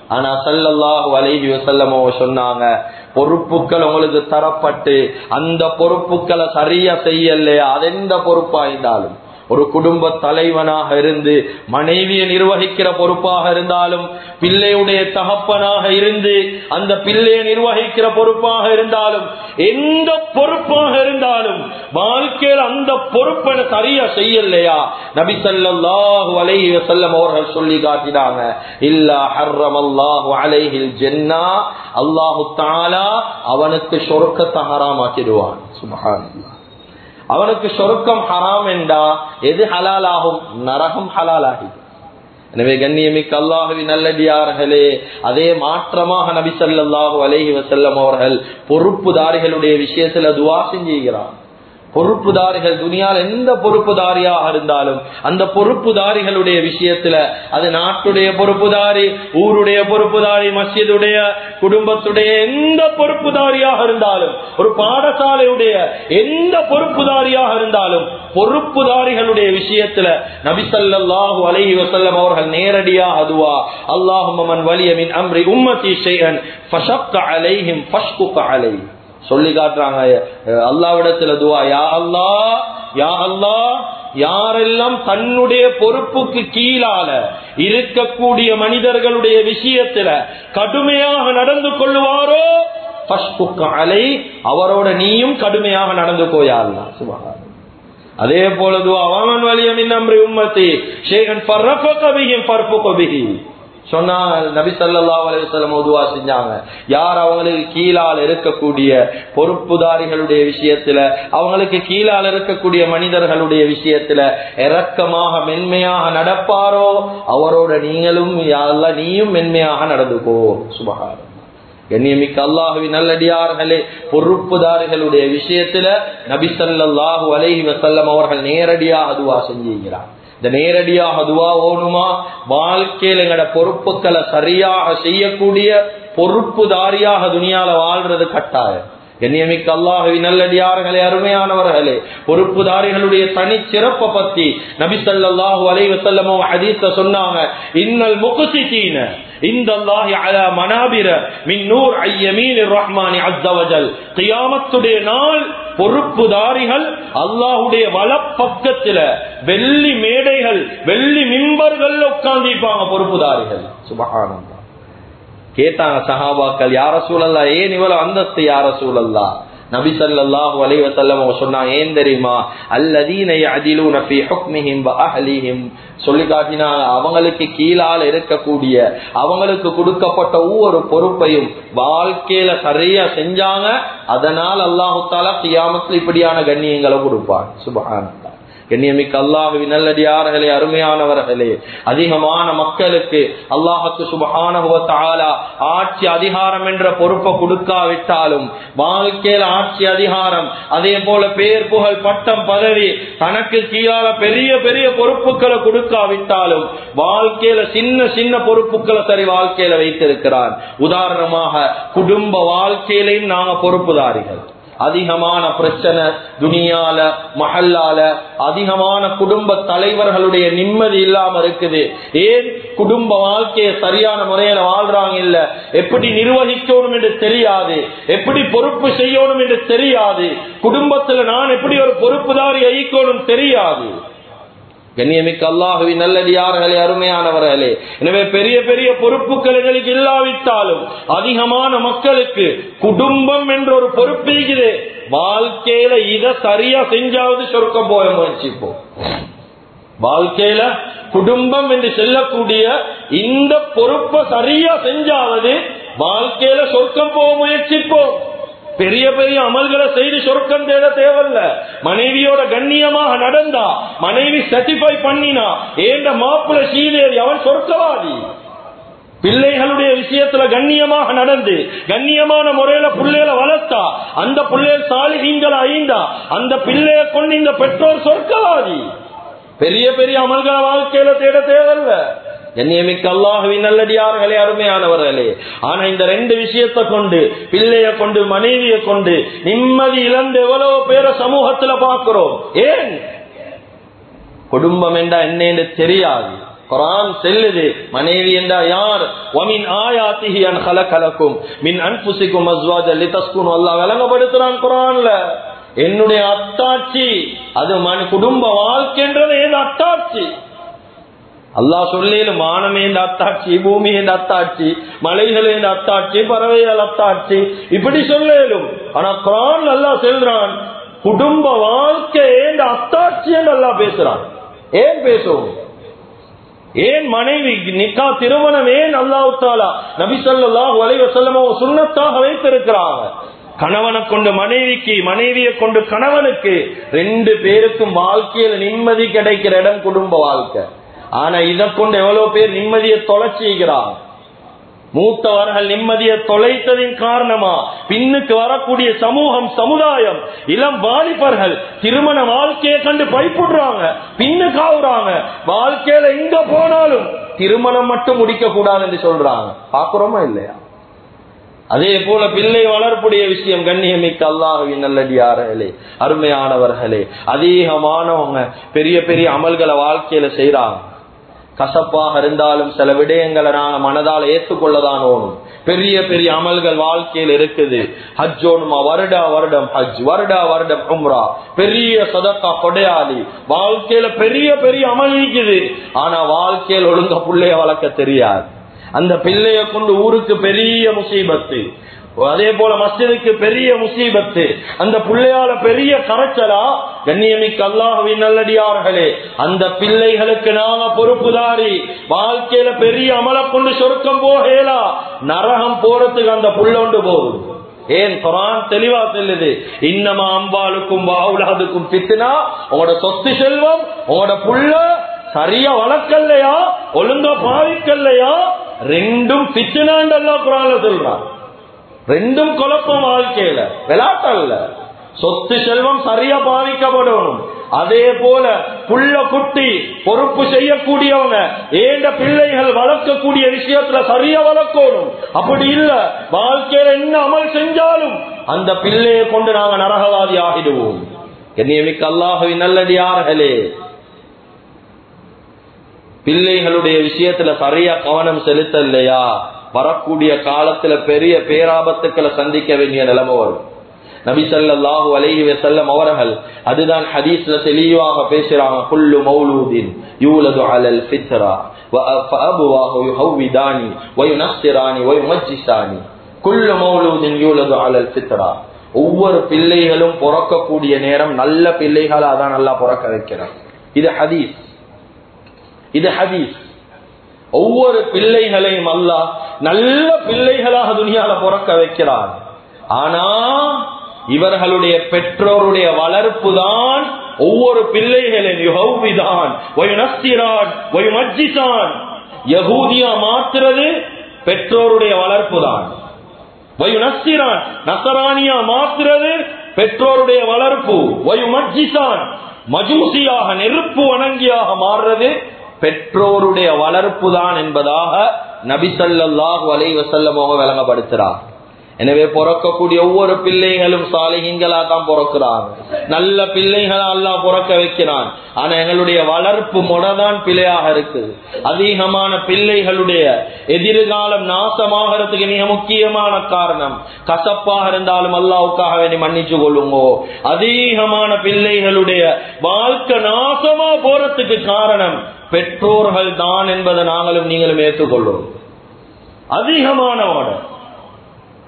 ஆனா சல்லல்லாஹு அலைஹி வசல்லமோ சொன்னாங்க பொறுப்புகள் உங்களுக்கு தரப்பட்டு அந்த பொறுப்புகளை சரியா செய்யலையா அது எந்த பொறுப்பாயிருந்தாலும் ஒரு குடும்ப தலைவனாக இருந்து மனைவியை நிர்வகிக்கிற பொறுப்பாக இருந்தாலும் பிள்ளையுடைய தகப்பனாக இருந்து அந்த பிள்ளையை நிர்வகிக்கிற பொறுப்பாக இருந்தாலும் எந்த பொறுப்பாக இருந்தாலும் வாழ்க்கையில் அந்த பொறுப்பை சரியா செய்யலையா? நபி சல்லாஹு அலைஹி வசல்லம் அவர்கள் சொல்லி காட்டினாங்க இல்லா ஹர்ரம் அல்லாஹு அலைஹில் ஜென்னா. அல்லாஹு தாலா அவனுக்கு சொர்க்கத்தை ஹராமாக்கிடுவான். சுபஹானல்லாஹ். அவனுக்கு சொருக்கம் ஹராம் என்றா எது ஹலால் ஆகும் நரகம் ஹலால் ஆகி எனவே கண்ணியமிக்க அல்லாஹவி நல்லடியார்களே அதே மாற்றமாக நபி சல்லாஹூ அலேஹி வசல்லம் அவர்கள் பொறுப்புதாரிகளுடைய விஷயத்துல துவா செஞ்சுகிறார். பொறுப்புதாரிகள் துணியால் எந்த பொறுப்புதாரியாக இருந்தாலும் அந்த பொறுப்புதாரிகளுடைய விஷயத்துல அது நாட்டுடைய பொறுப்புதாரி ஊருடைய பொறுப்புதாரி மஸ்ஜிதுடைய குடும்பத்துடைய எந்த பொறுப்புதாரியாக இருந்தாலும் ஒரு பாடசாலையுடைய எந்த பொறுப்புதாரியாக இருந்தாலும் பொறுப்புதாரிகளுடைய விஷயத்துல நபிசல்லாஹு அலஹி வசல்லம் அவர்கள் நேரடியா அதுவா அல்லாஹுமன் வலியமின் அம்ரி உம்மதி ஷைஅன் ஃபஷக்க அலைஹிம் ஃபஷ்குக அலைஹி. சொல்லி காட்டுறாங்க. அல்லாவிடத்துல துவா யா அல்லா யா அல்லா யாரெல்லாம் தன்னுடைய பொறுப்புக்கு கீழால இருக்கக்கூடிய மனிதர்களுடைய விஷயத்துல கடுமையாக நடந்து கொள்ளுவாரோ அலை அவரோட நீயும் கடுமையாக நடந்து போயாள்னா சுபகாரம் அதே போலது அவன் வலியமின் நம்பி உம்மத்தி ஷேகன் பர்ரப்ப கபியும் பர்ப்பு கபிகி சொன்னா நபி சல்லா அலுவலம் உதுவா செஞ்சாங்க. யார் அவங்களுக்கு கீழால் இருக்கக்கூடிய பொறுப்புதாரிகளுடைய விஷயத்துல அவங்களுக்கு கீழால் இருக்கக்கூடிய மனிதர்களுடைய விஷயத்துல இறக்கமாக மென்மையாக நடப்பாரோ அவரோட நீங்களும் யாரெல்லாம் நீயும் மென்மையாக நடந்துக்கோ. சுபகாரம் கண்ணியமிக்க அல்லாஹுவி நல்லடியார்களே பொறுப்புதாரிகளுடைய விஷயத்துல நபி சல்லாஹூ அலைஹி வசல்லம் அவர்கள் நேரடியாக அதுவா செஞ்சுகிறார். இந்த நேரடியாக அதுவா ஓணுமா? வாழ்க்கையில் எங்கட பொறுப்புகளை சரியாக செய்யக்கூடிய பொறுப்புதாரியாக துணியால வாழ்றது கட்டாயம். கண்ணியமிக்க அல்லாஹவி நல்லடியார்களே அருமையானவர்களே பொறுப்புதாரிகளுடைய தனி சிறப்பை பத்தி நபி ஸல்லல்லாஹு அலைஹி வஸல்லம் சொன்னாங்க இன்னல் முக்ஸிதீன இந்த அல்லாஹி அலா மனாபிர மின் ஐயமீன் ரஹ்மானி அஸ்ஸ கியாமத்துடைய நாள் பொறுப்புதாரிகள் அல்லாஹுடைய வலப்பக்கத்துல வெள்ளி மேடைகள் வெள்ளி மிம்பர்கள் உட்கார்ந்திருப்பாங்க பொறுப்புதாரிகள். சுபகானந்தா கேட்டாங்க சஹாபாக்கள் யார சூழல்லா ஏன் இவ்வளவு அந்தஸ்து யார சூழல்லா நபி ஸல்லல்லாஹு அலைஹி வஸல்லம் அவங்க சொன்னாங்க ஏன் தெரியுமா? அல்லதீனை யஅதிலூன ஃபீ ஹுக்மிஹிம் வ அஹ்லிஹிம். சொல்லி காட்டினாங்க அவங்களுக்கு கீழால இருக்கக்கூடிய அவங்களுக்கு கொடுக்கப்பட்ட ஒவ்வொரு பொறுப்பையும் வாழ்க்கையில சரியா செஞ்சாங்க அதனால் அல்லாஹு தாலா கியாமத்தில் இப்படியான கண்ணியங்களை கொடுப்பான். சுபஹானல்லாஹ். கண்ணியமிக்க அல்லாஹுவின் நல்லடியார்களே அருமையானவர்களே. அதிகமான மக்களுக்கு அல்லாஹுக்கு சுபஹானஹுவத்தாலா ஆட்சி அதிகாரம் என்ற பொறுப்பை கொடுக்காவிட்டாலும் வாழ்க்கையில ஆட்சி அதிகாரம் அதே போல பேர் புகழ் பட்டம் பதவி தனக்கு கீழால பெரிய பெரிய பொறுப்புகளை கொடுக்காவிட்டாலும் வாழ்க்கையில சின்ன சின்ன பொறுப்புகளை சரி வாழ்க்கையில வைத்திருக்கிறார். உதாரணமாக குடும்ப வாழ்க்கையிலையும் நாங்க பொறுப்புதாரிகள். அதிகமான பிரச்சனை துனியால மஹல்லால அதிகமான குடும்ப தலைவர்களுடைய நிம்மதி இல்லாம இருக்குது. ஏன் குடும்ப வாழ்க்கையை சரியான முறையில வாழ்றாங்க இல்ல? எப்படி நிர்வகிக்கணும் என்று தெரியாது. எப்படி பொறுப்பு செய்யணும் என்று தெரியாது. குடும்பத்துல நான் எப்படி ஒரு பொறுப்புதாரி ஐக்கணும் தெரியாது. கண்ணியமிக்க அல்லாஹுவி நல்லடியார்களே அருமையானவர்களே. எனவே பெரிய பெரிய பொறுப்புகள் எங்களுக்கு இல்லாவிட்டாலும் அதிகமான மக்களுக்கு குடும்பம் என்ற ஒரு பொறுப்பு இருக்குது. வாழ்க்கையில இத சரியா செஞ்சாவது சொர்க்கம் போய முயற்சிப்போம். வாழ்க்கையில குடும்பம் என்று செல்லக்கூடிய இந்த பொறுப்பை சரியா செஞ்சாவது வாழ்க்கையில சொர்க்கம் போக முயற்சிப்போம். பெரிய பெரிய அமல்களை செய்து சொர்க்கம் தேட தேவையில்ல. மனைவியோட கண்ணியமாக நடந்தா மனைவி சர்டிஃபை பண்ணினா ஏண்ட மாப்பிள்ள சீலேறி அவன் சொர்க்கவாதி? பிள்ளைகளுடைய விஷயத்துல கண்ணியமாக நடந்து கண்ணியமான முறையில பிள்ளைகளை வளர்த்தா அந்த பிள்ளைய சாலிகிங்கள் ஐந்தா அந்த பிள்ளைய கொண்டு இந்த பெற்றோர் சொர்க்கவாதி? பெரிய பெரிய அமல்களை வாழ்க்கையில தேட தேவையில்லை. கண்ணியமிக்க அல்லாஹுவின் நல்லடியார்களே அருமையானவர்களே. ஆனா இந்த ரெண்டு விஷயத்தை கொண்டு பிள்ளைய கொண்டு மனைவியை கொண்டு நிம்மதி இழந்து எவ்வளவு பேரை சமூகத்துல பார்க்கிறோம். ஏன்? குடும்பம் என்றா என்னன்னு தெரியாது. குரான் செல்லுது மனைவி என்றா யார்? வமின் ஆயாத்திஹி அன் கலக்கலக்கும் மின் அன்புசிக்கும் அஸ்வாஜ லிதஸ்குன் அல்லாஹ் விளங்கப்படுத்துறான் குரான்ல. என்னுடைய அத்தாட்சி அது மன குடும்ப வாழ்க்கைன்றது ஏது அத்தாட்சி. அல்லா சொல்லேலும் வானமே இந்த அத்தாட்சி பூமி இந்த அத்தாட்சி மலைகள் இந்த அத்தாட்சி பறவைகள் அத்தாட்சி இப்படி சொல்லேலும். ஆனா குரான் நல்லா செல்றான் குடும்ப வாழ்க்கை இந்த அத்தாட்சி நல்லா அல்லா பேசுறான். ஏன் பேசுவோம்? ஏன் மனைவி நிக்கா திருமணம் ஏன் அல்லாஹு தாலா நபி சொல்லாஹு அலைவசல்லமோ சுண்ணத்தாக வைத்திருக்கிறாங்க? கணவனை கொண்டு மனைவிக்கு மனைவியை கொண்டு கணவனுக்கு ரெண்டு பேருக்கும் வாழ்க்கையில நிம்மதி கிடைக்கிற இடம் குடும்ப வாழ்க்கை. ஆனா இதை கொண்டு எவ்வளவு பேர் நிம்மதியை தொலைச்சிக்கிறாங்க மூத்தவர்கள் நிம்மதியை தொலைத்ததின் காரணமா? பின்னுக்கு வரக்கூடிய சமூகம் சமுதாயம் இளம் வாலிபர்கள் திருமண வாழ்க்கையை கண்டு பயப்படுறாங்க பின்னுக்கு ஆகுறாங்க வாழ்க்கையில எங்க போனாலும் திருமணம் மட்டும் முடிக்க கூடாது என்று சொல்றாங்க. பாக்குறோமா இல்லையா? அதே போல பிள்ளை வளர்ப்புடைய விஷயம் கண்ணியமிக்க அல்லாஹுவின் நல்லடியார்களே அருமையானவர்களே அதிகமானவங்க பெரிய பெரிய அமல்களை வாழ்க்கையில செய்யறாங்க கசப்பாக இருந்தாலும் சில விடயங்களை நான் மனதால் ஏற்றுக்கொள்ளதான் ஓணும். பெரிய பெரிய அமல்கள் வாழ்க்கையில் இருக்குது. ஹஜ் ஓணுமா? வருடா வருடம் ஹஜ் வருடா வருடம் உம்ரா. பெரிய சதக்கா கொடையாளி. வாழ்க்கையில பெரிய பெரிய அமல் இருக்குது. ஆனா வாழ்க்கையில் ஒழுங்க பிள்ளைய வளர்க்க தெரியாது. அந்த பிள்ளைய கொண்டு ஊருக்கு பெரிய முசீபத்து. அதே போல மஸ்ஜிதுக்கு பெரிய முசீபத்து. அந்த பிள்ளையால பெரிய கரைச்சலா? கண்ணியமிக்கு அல்லாஹுவின் நல்லடியார்களே அந்த பிள்ளைகளுக்கு நாம பொறுப்புதாரி. வாழ்க்கையில பெரிய அமல கொண்டு சொருக்கம் போகலா? நரகம் போறதுக்கு அந்த புள்ளொண்டு போகுது. ஏன்? குரான் தெளிவா செல்லுது. இன்னமா அம்பாளுக்கும் வாவுலாதுக்கும் பித்துனா உங்களோட சொத்து செல்வம் உங்களோட புள்ள சரியா வளர்க்கலையா ஒழுங்கா பாவிக்கலையா ரெண்டும் பிச்சுனாண்டல்லா குரான்ல சொல்றான். ரெண்டும் குழப்பம் வாழ்க்கையில. விளாட்டல்ல. சொத்து செல்வம் சரியா பாதிக்கப்படணும். அதே போல புள்ள குட்டி பொறுப்பு செய்யக்கூடியவங்க ஏண்ட பிள்ளைகள் வளர்க்கக்கூடிய விஷயத்துல சரியா வளர்க்கணும். அப்படி இல்ல வாழ்க்கையில என்ன அமல் செஞ்சாலும் அந்த பிள்ளையை கொண்டு நாங்க நரகவாதி ஆகிடுவோம். கண்ணியமிக்க அல்லாஹுவின் நல்லடியார்களே பிள்ளைகளுடைய விஷயத்துல சரியா கவனம் செலுத்தலையா? வரக்கூடிய காலத்துல பெரிய பேராபத்துக்களை சந்திக்க வேண்டிய நிலைமை வரும் நபி ஸல்லல்லாஹு அலைஹி வஸல்லம் அவர்கள் அதுதான் ஹதீஸ்ல தெளிவாக பேசுறாங்க குல்லு மௌலூதின் யூலது அலல் ஃபித்ரா فأبواه يهوداني وينصراني ويمجساني குல்லு மௌலூதின் யூலது அலல் ஃபித்ரா ஒவ்வொரு பிள்ளைகளும் பிறக்கக்கூடிய நேரம் நல்ல பிள்ளைகளா தான் நல்லா பிறக்க வைக்கிறான் இது ஹதீஸ் இது ஹதீஸ் ஒவ்வொரு பிள்ளைகளையும் அல்லாஹ் நல்ல பிள்ளைகளாக துணியால பிறக்க வைக்கிறார் ஆனா இவர்களுடைய பெற்றோருடைய வளர்ப்பு தான் ஒவ்வொரு பிள்ளைகளின் யுகவிதான் யகூதியா மாத்துறது பெற்றோருடைய வளர்ப்பு தான். வயுனஸ்திரான் நசரானியா மாத்துறது பெற்றோருடைய வளர்ப்பு. வயுமஜிசான் மஜூசியாக நெருப்பு வணங்கியாக மாறுறது பெற்றோருடைய வளர்ப்பு தான் என்பதாக நபிசல்லாஹ் அலை வசல்லம் அவங்க விளங்கப்படுத்துறார் எனவே பிறக்கக்கூடிய ஒவ்வொரு பிள்ளைகளும் சாலைகளா தான் பிறக்கிறாங்க. நல்ல பிள்ளைகளா எல்லாம் பிறக்க வைக்கிறான். ஆனா எங்களுடைய வளர்ப்பு முடதான் பிள்ளையாக இருக்குது. அதிகமான பிள்ளைகளுடைய எதிர்காலம் நாசமாகிறதுக்கு மிக முக்கியமான காரணம் கசப்பாக இருந்தாலும் அல்லாவுக்காக வேண்டி மன்னிச்சு கொள்ளுங்கோ. அதிகமான பிள்ளைகளுடைய வாழ்க்கை நாசமா போறதுக்கு காரணம் பெற்றோர்கள் தான் என்பதை நாங்களும் நீங்களும் ஏற்றுக்கொள்வோம் அதிகமானவோட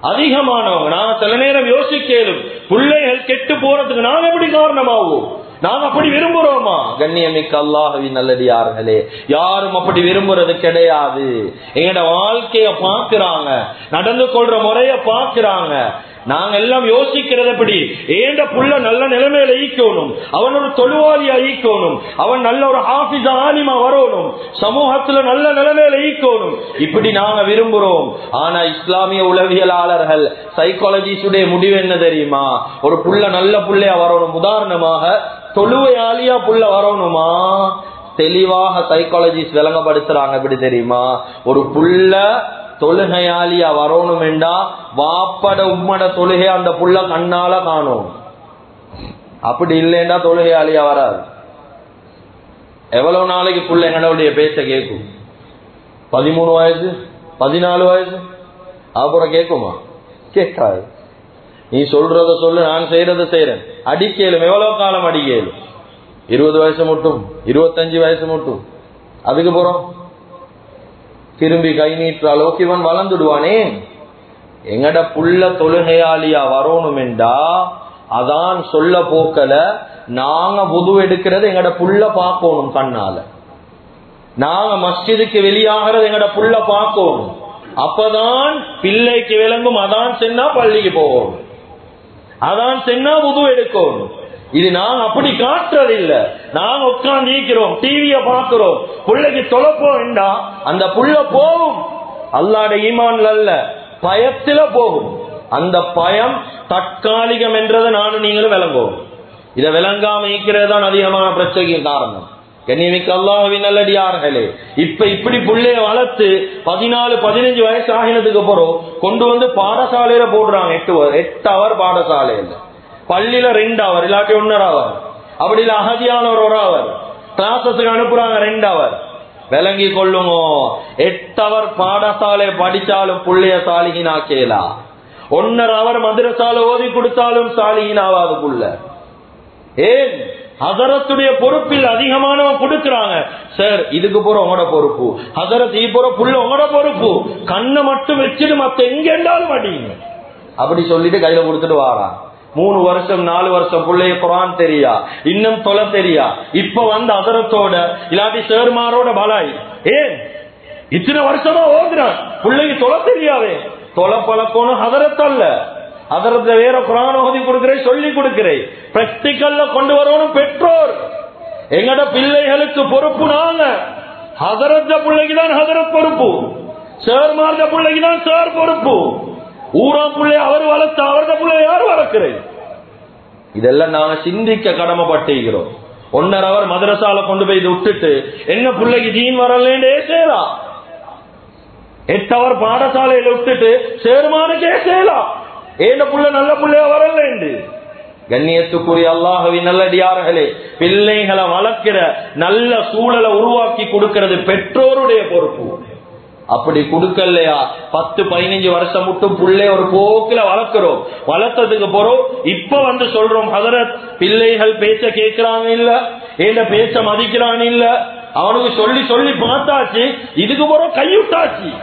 அதிகமானவங்க நான் சில நேரம் யோசிக்கலும் பிள்ளைகள் கெட்டு போறதுக்கு நான் எப்படி காரணமாகும் நாங்க அப்படி விரும்புறோமா? கண்ணியமிக்க அல்லாஹவின் நல்லடியார்களே யாரும் அப்படி விரும்புறது கிடையாது. எங்கட வாழ்க்கைய பாக்குறாங்க நடந்து கொள்ற முறைய பாக்குறாங்க நாங்க எல்லாம் யோசிக்கிறது எப்படி ஏண்ட புள்ள நல்ல நிலைமையில ஈக்கணும். அவன் ஒரு தொழுவாளியா ஈக்கணும். அவன் நல்ல ஒரு ஹாபிஸ் ஆலிமா வரணும். சமூகத்துல நல்ல நிலைமையில ஈக்கணும். இப்படி நாங்க விரும்புறோம். ஆனா இஸ்லாமிய உளவியலாளர்கள் சைக்காலஜிஸ்டுடைய முடிவு என்ன தெரியுமா? ஒரு புள்ள நல்ல புள்ளையா வரணும். உதாரணமாக தொழுவையாளியா புள்ள வரணுமா? தெளிவாக சைக்காலஜிஸ்ட் விளங்கப்படுத்துறாங்க. எப்படி தெரியுமா? ஒரு புள்ள தொழுகையாளியா வரணும் என்றா வாப்பட உம்மட தொழுகை அந்த புள்ள கண்ணால காணும். அப்படி இல்லைன்னா தொழுகையாளியா வராது. எவ்வளவு நாளைக்கு புள்ள எங்களுடைய பேச்ச கேட்கும் பதிமூணு வயசு? பதினாலு வயசு? அப்புறம் கேட்குமா கேட்காது நீ சொல்றத சொல்லு நான் செய்யறத செய்யறேன். அடிக்கலும் எவ்வளவு காலம் அடிக்கலும்? இருபது வயசு மட்டும் இருபத்தஞ்சு வயசு மட்டும். அதுக்கு போறோம் திரும்பி கை நீட்டுற அளவுக்கு இவன் வளர்ந்துடுவானே? எங்கட புள்ள தொழுகையாளியா வரணும் என்றா அதான் சொல்ல போக்கல. நாங்க புது எடுக்கிறது எங்கட புள்ள பார்க்கணும் கண்ணால. நாங்க மஸ்ஜிதுக்கு வெளியாகிறது எங்கட புள்ள பார்க்கணும். அப்பதான் பிள்ளைக்கு விளங்கும். அதான் சென்னா பள்ளிக்கு போகணும். அதான் சென்னா புது எடுக்கணும். இது நாங்க அப்படி காட்டுறது இல்ல. நாங்க உட்கார்ந்து இருக்கிறோம் டிவிய பாக்குறோம் பிள்ளைக்கு தொலைப்போம் வேண்டாம் அந்த புள்ள போகும். அல்லாட ஈமான்ல அல்ல பயத்துல போகும். அந்த பயம் தற்காலிகம் என்றதை நானும் நீங்களும் விளங்குவோம். இதை விளங்காம இருக்கிறது தான் அதிகமான பிரச்சனைக்கு காரணம். கண்ணியமிக்க அல்லாஹின் நல்லடியார்களே இப்ப இப்படி புள்ளைய வளர்த்து பதினாலு பதினஞ்சு வயசு ஆகினதுக்கு அப்புறம் கொண்டு வந்து பாடசாலையில போடுறாங்க. எட்டு எட்டு அவர் பாடசாலையில. பள்ளியில ரெண்டு அவர் இல்லாட்டி ஒன்னரை அவர் அப்படி அகதியானவர் ஒரு அவர் கிளாஸஸுக்கு அனுப்புறாங்க ரெண்டு அவர் விளங்கி கொள்ளுங்க. எட்டவர் பாடசாலை படிச்சாலும் புள்ளைய சாலிகினா கேலா ஒன்னரை அவர் மதுரசாலை ஓதி கொடுத்தாலும் சாலிகினாவாது புள்ள. ஏன்? ஹசரத்துடைய பொறுப்பில் அதிகமானவன் கொடுக்கிறாங்க. சார் இதுக்கு போற உங்களோட பொறுப்பு. ஹசரத் ஈ போற புள்ள உங்களோட பொறுப்பு. கண்ணை மட்டும் வச்சுட்டு மத்த எங்க இருந்தாலும் மாட்டீங்க அப்படி சொல்லிட்டு கையில கொடுத்துட்டு வாரான். மூணு வருஷம் நாலு வருஷம் பிள்ளைய குரான் தெரியா? இன்னும் தொலை தெரியா? இப்ப வந்து அதரத்தோட இல்லாட்டி சேர்மாரோட பலாய். ஏன்? இத்தனை வருஷமா ஓதுறான். பிள்ளைக்கு தொலை தெரியாதே. தொலை பழக்கணும் அதரத்தல்ல அதரத்தை வேற குரான் ஓதி கொடுக்கிறேன் சொல்லி கொடுக்கிறேன் பிராக்டிக்கல்ல கொண்டு வரணும் பெற்றோர். எங்கட பிள்ளைகளுக்கு பொறுப்பு நாங்க. ஹதரத்த பிள்ளைக்குதான் ஹதரத் பொறுப்பு. சேர்மார்ந்த பிள்ளைக்குதான் சேர் பொறுப்பு. ஊராம் பிள்ளை அவர் வளர்த்த அவரது பிள்ளை யார் வளர்க்கிறேன் இதெல்லாம் நாங்க சிந்திக்க கடமைப்பட்டுகிறோம் ஒன்னர் அவர் மதரசால கொண்டு போய் விட்டுட்டு என்ன பிள்ளைக்கு ஜீன் வரலேண்டே செய்யலாம் எட்டு அவர் பாடசாலையில விட்டுட்டு சேர்மானுக்கே செய்யலாம் ஏன புள்ள நல்ல புள்ளைய வரலேண்டு கண்ணியத்துக்குரிய அல்லாஹவி நல்லடியார்களே பிள்ளைகளை வளர்க்கிற நல்ல சூழலை உருவாக்கி கொடுக்கிறது பெற்றோருடைய பொறுப்பு. அப்படி கொடுக்கலையா? பத்து பதினஞ்சு வருஷம் மட்டும் புள்ளை ஒரு போக்குல வளர்க்கிறோம். வளர்த்ததுக்கு போறோம் இப்ப வந்து சொல்றோம் ஹதரத் பிள்ளைகள் பேச்ச கேட்கிறாங்க இல்ல? ஏண்ட பேச்ச மதிக்கிறான் இல்ல? அவனுக்கு சொல்லி சொல்லி பார்த்தாச்சு. இதுக்கு போறோம் கையுட்டாச்சு.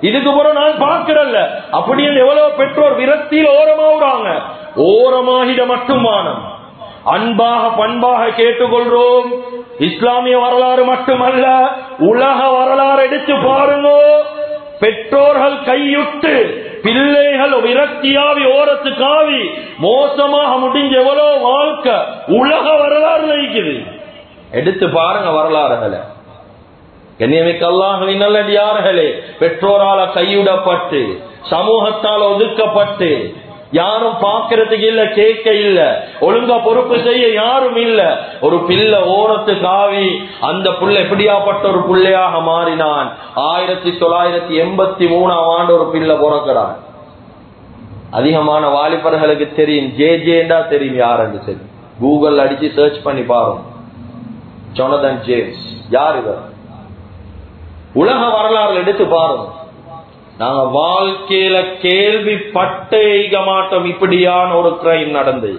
இதுக்கு பிறகு நான் பார்க்கிறல்ல. அப்படின்னு எவ்வளவு பெற்றோர் விரக்தியில் ஓரமாவுறாங்க. ஓரமாகிட மட்டுமானம் அன்பாக பண்பாக கேட்டுக்கொள்றோம். இஸ்லாமிய வரலாறு மட்டுமல்ல உலக வரலாறு எடுத்து பாருங்கோ. பெற்றோர்கள் கையுட்டு பிள்ளைகள் விரக்தியாவி ஓரத்துக்காவி மோசமாக முடிஞ்ச எவ்வளோ வாழ்க்கை உலக வரலாறு இருக்குது எடுத்து பாருங்க வரலாறுகளை. கண்ணியமிக்க அல்லாஹின் நல்லடியார்களே பெற்றோரால கையுடப்பட்டு சமூகத்தால் ஒதுக்கப்பட்டு யாரும் பார்க்கறதுக்கு இல்ல கேட்க இல்ல. ஒழுங்கா பொறுப்பு செய்ய யாரும் இல்ல. ஒரு பிள்ளை ஓரத்து காவி அந்த புள்ள எப்படியாப்பட்ட ஒரு பிள்ளையாக மாறினான்? ஆயிரத்தி தொள்ளாயிரத்தி எண்பத்தி மூணாம் ஆண்டு ஒரு பிள்ளை பிறக்கிறான். அதிகமான வாலிபர்களுக்கு தெரியும். ஜே ஜேண்டா தெரியும் யாருன்னு தெரியும். கூகுள் அடிச்சு சர்ச் பண்ணி பாருங்க ஜொனதன் ஜேம்ஸ் யார் இவர்? உலக வரலாறு எடுத்து பாருங்க. நாங்க வாழ்க்கையில கேள்விப்பட்டே மாட்டோம் இப்படியான ஒரு கிரைம் நடந்தது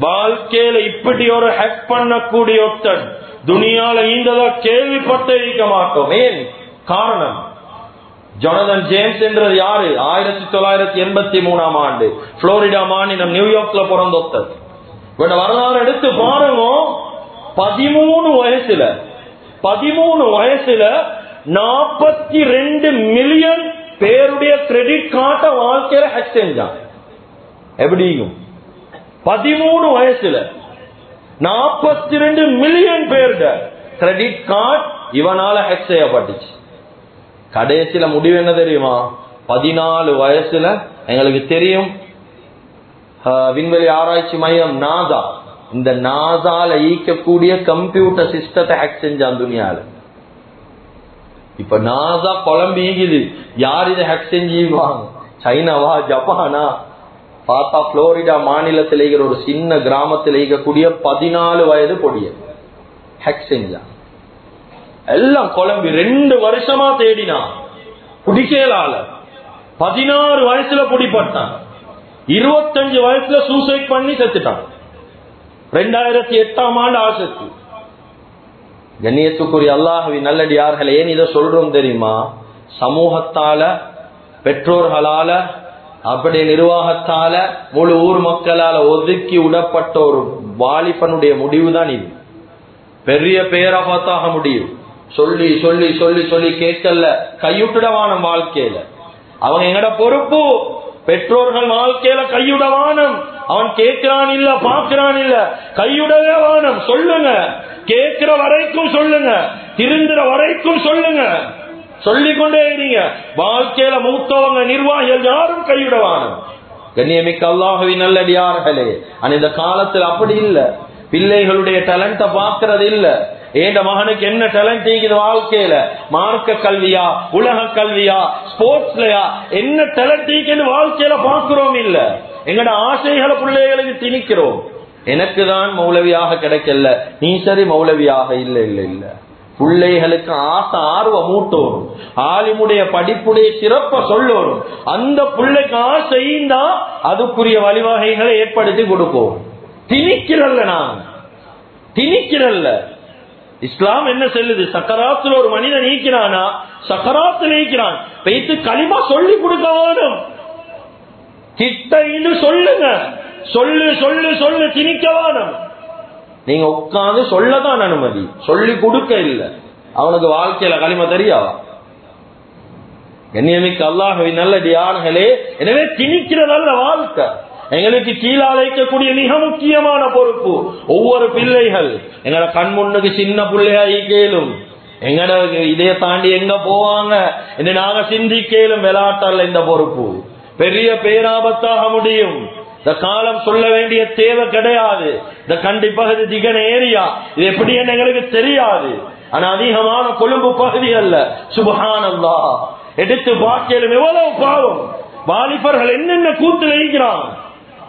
வாழ்க்கையில இப்படி ஒரு ஹெக் பண்ணக்கூடிய ஒருத்தன் துணியால ஈந்ததா கேள்விப்பட்டே மாட்டோம் ஏன்? காரணம் ஜொனதன் ஜேம்ஸ் என்றது யாரு? ஆயிரத்தி தொள்ளாயிரத்தி எண்பத்தி மூணாம் ஆண்டு புளோரிடா மாநிலம் நியூயார்க்ல பிறந்த ஒருத்தர் இவட வரலாறு எடுத்து பாருங்க. பதிமூணு வயசுல பதிமூணு வயசுல நாற்பத்தி ரெண்டு மில்லியன் பேருடைய கிரெடிட் கார்டை வாழ்க்கையில ஹேக் செஞ்சான். எப்படியும்? பதிமூணு வயசுல. நாற்பத்தி ரெண்டு மில்லியன் பேருட கிரெடிட் கார்டு இவனால ஹேக் செய்யப்பட்டுச்சு. கடைசியில முடிவு என்ன தெரியுமா? பதினாலு வயசுல எங்களுக்கு தெரியும் விண்வெளி ஆராய்ச்சி மையம் நாசா இந்த நாசால ஈக்கக்கூடிய கம்ப்யூட்டர் சிஸ்டத்தை ஹேக் செஞ்சான் துணியால. இப்ப நான் தான் குழம்பிக்குது யார் இதை ஹேக் செஞ்சுவாங்க சைனாவா? ஜப்பானா? பார்த்தா புளோரிடா மாநிலத்தில் இருக்கிற ஒரு சின்ன கிராமத்தில் இருக்கக்கூடிய பதினாலு வயது பொடிய ஹேக் செஞ்சான் எல்லாம் குழம்பி ரெண்டு வருஷமா தேடினான் குடிசேலால பதினாறு வயசுல பிடிப்பட்டான் இருபத்தஞ்சு வயசுல சூசைட் பண்ணி செத்துட்டான். ரெண்டாயிரத்தி எட்டாம் ஆண்டு ஆசத்து கண்ணியத்துக்குரிய அல்லாஹவி நல்லடியார்கள் ஏன் இதை சொல்றோம் தெரியுமா? சமூகத்தால பெற்றோர்களால அப்படி நிர்வாகத்தால முழு ஊர் மக்களால ஒதுக்கி விடப்பட்ட ஒரு வாலிபனுடைய முடிவுதான் இது. பெரிய பேரபாத்தாக முடியும். சொல்லி சொல்லி சொல்லி சொல்லி கேட்கல. கையுட்டுடவானம் வாழ்க்கையில. அவங்க எங்கட பொறுப்பு? பெற்றோர்கள் வாழ்க்கையில கையுடவானம். அவன் கேட்கிறான் இல்ல பாக்குறான் இல்ல கையுடவே வானம் சொல்லுங்க. கேட்கிற வரைக்கும் சொல்லுங்க. திருந்துற வரைக்கும் சொல்லுங்க. சொல்லிக்கொண்டே இருங்க. வாழ்க்கையில மூத்தவங்க நிர்வாகிகள் யாரும் கைவிடவானும் கண்ணியமிக்க அல்லாஹவி நல்லடியார்களே ஆனா இந்த காலத்தில் அப்படி இல்ல. பிள்ளைகளுடைய டேலண்ட பாக்குறது இல்ல. ஏண்ட மகனுக்கு என்ன டேலண்ட் இருக்குது வாழ்க்கையில? மார்க்க கல்வியா உலக கல்வியா ஸ்போர்ட்ஸ்லயா என்ன டேலண்ட் இருக்குன்னு வாழ்க்கையில பாக்குறோம் இல்லை. எங்கட ஆசைகளை பிள்ளைகளுக்கு திணிக்கிறோம். எனக்கு தான் மௌலவியாக கிடைக்கல. நீ சரி மௌலவியாக இல்ல இல்ல இல்ல. பிள்ளைகளுக்கு ஆசை ஆர்வம் மூட்டோரும் ஆலிமுடைய படிப்புடைய சிறப்ப சொல்லோரும். அந்த பிள்ளைக்கு ஆசையும் தான் அதுக்குரிய வழிவகைகளை ஏற்படுத்தி கொடுப்போம். திணிக்கிறல்ல நான் திணிக்கிறல்ல. இஸ்லாம் என்ன சொல்லுது? சக்கராத்துல ஒரு மனிதன் நீக்கிறானா? சக்கராத்துல நீக்கிறான். வைத்து களிமா சொல்லி கொடுக்க வேணும் கிட்ட சொல்லுங்க. சொல்லு சொல்லு சொல்லு திணிக்க நீங்க உட்காந்து சொல்லதான் அனுமதி. சொல்லி கொடுக்க இல்லை. அவனுக்கு வாழ்க்கையில களிமை தெரியாவா கண்ணியமிக்க அல்லாஹவி நல்ல தியானங்களே எனவே திணிக்கிறதல்ல வாழ்க்கை. எங்களுக்கு கீழாழைக்கக்கூடிய மிக முக்கியமான பொறுப்பு ஒவ்வொரு பிள்ளைகள். எங்கட கண் முன்னுக்கு சின்ன பிள்ளையாகி கேளும். எங்கட இதைய தாண்டி எங்க போவாங்க? என்று நாங்க சிந்திக்கலும் விளையாட்டல்ல இந்த பொறுப்பு. பெரிய பேராபத்தாக முடியும். இந்த காலம் சொல்ல வேண்டிய தேவை கிடையாது. இந்த கண்டி பகுதி திகன ஏரியா. இது எப்படி என்ன எங்களுக்கு தெரியாது. ஆனா அதிகமான கொழும்பு பகுதி அல்ல. சுபகானந்தா எடுத்து பாக்கியலும் எவ்வளவு பாவம். வாலிபர்கள் என்னென்ன கூத்து வைக்கிறான்.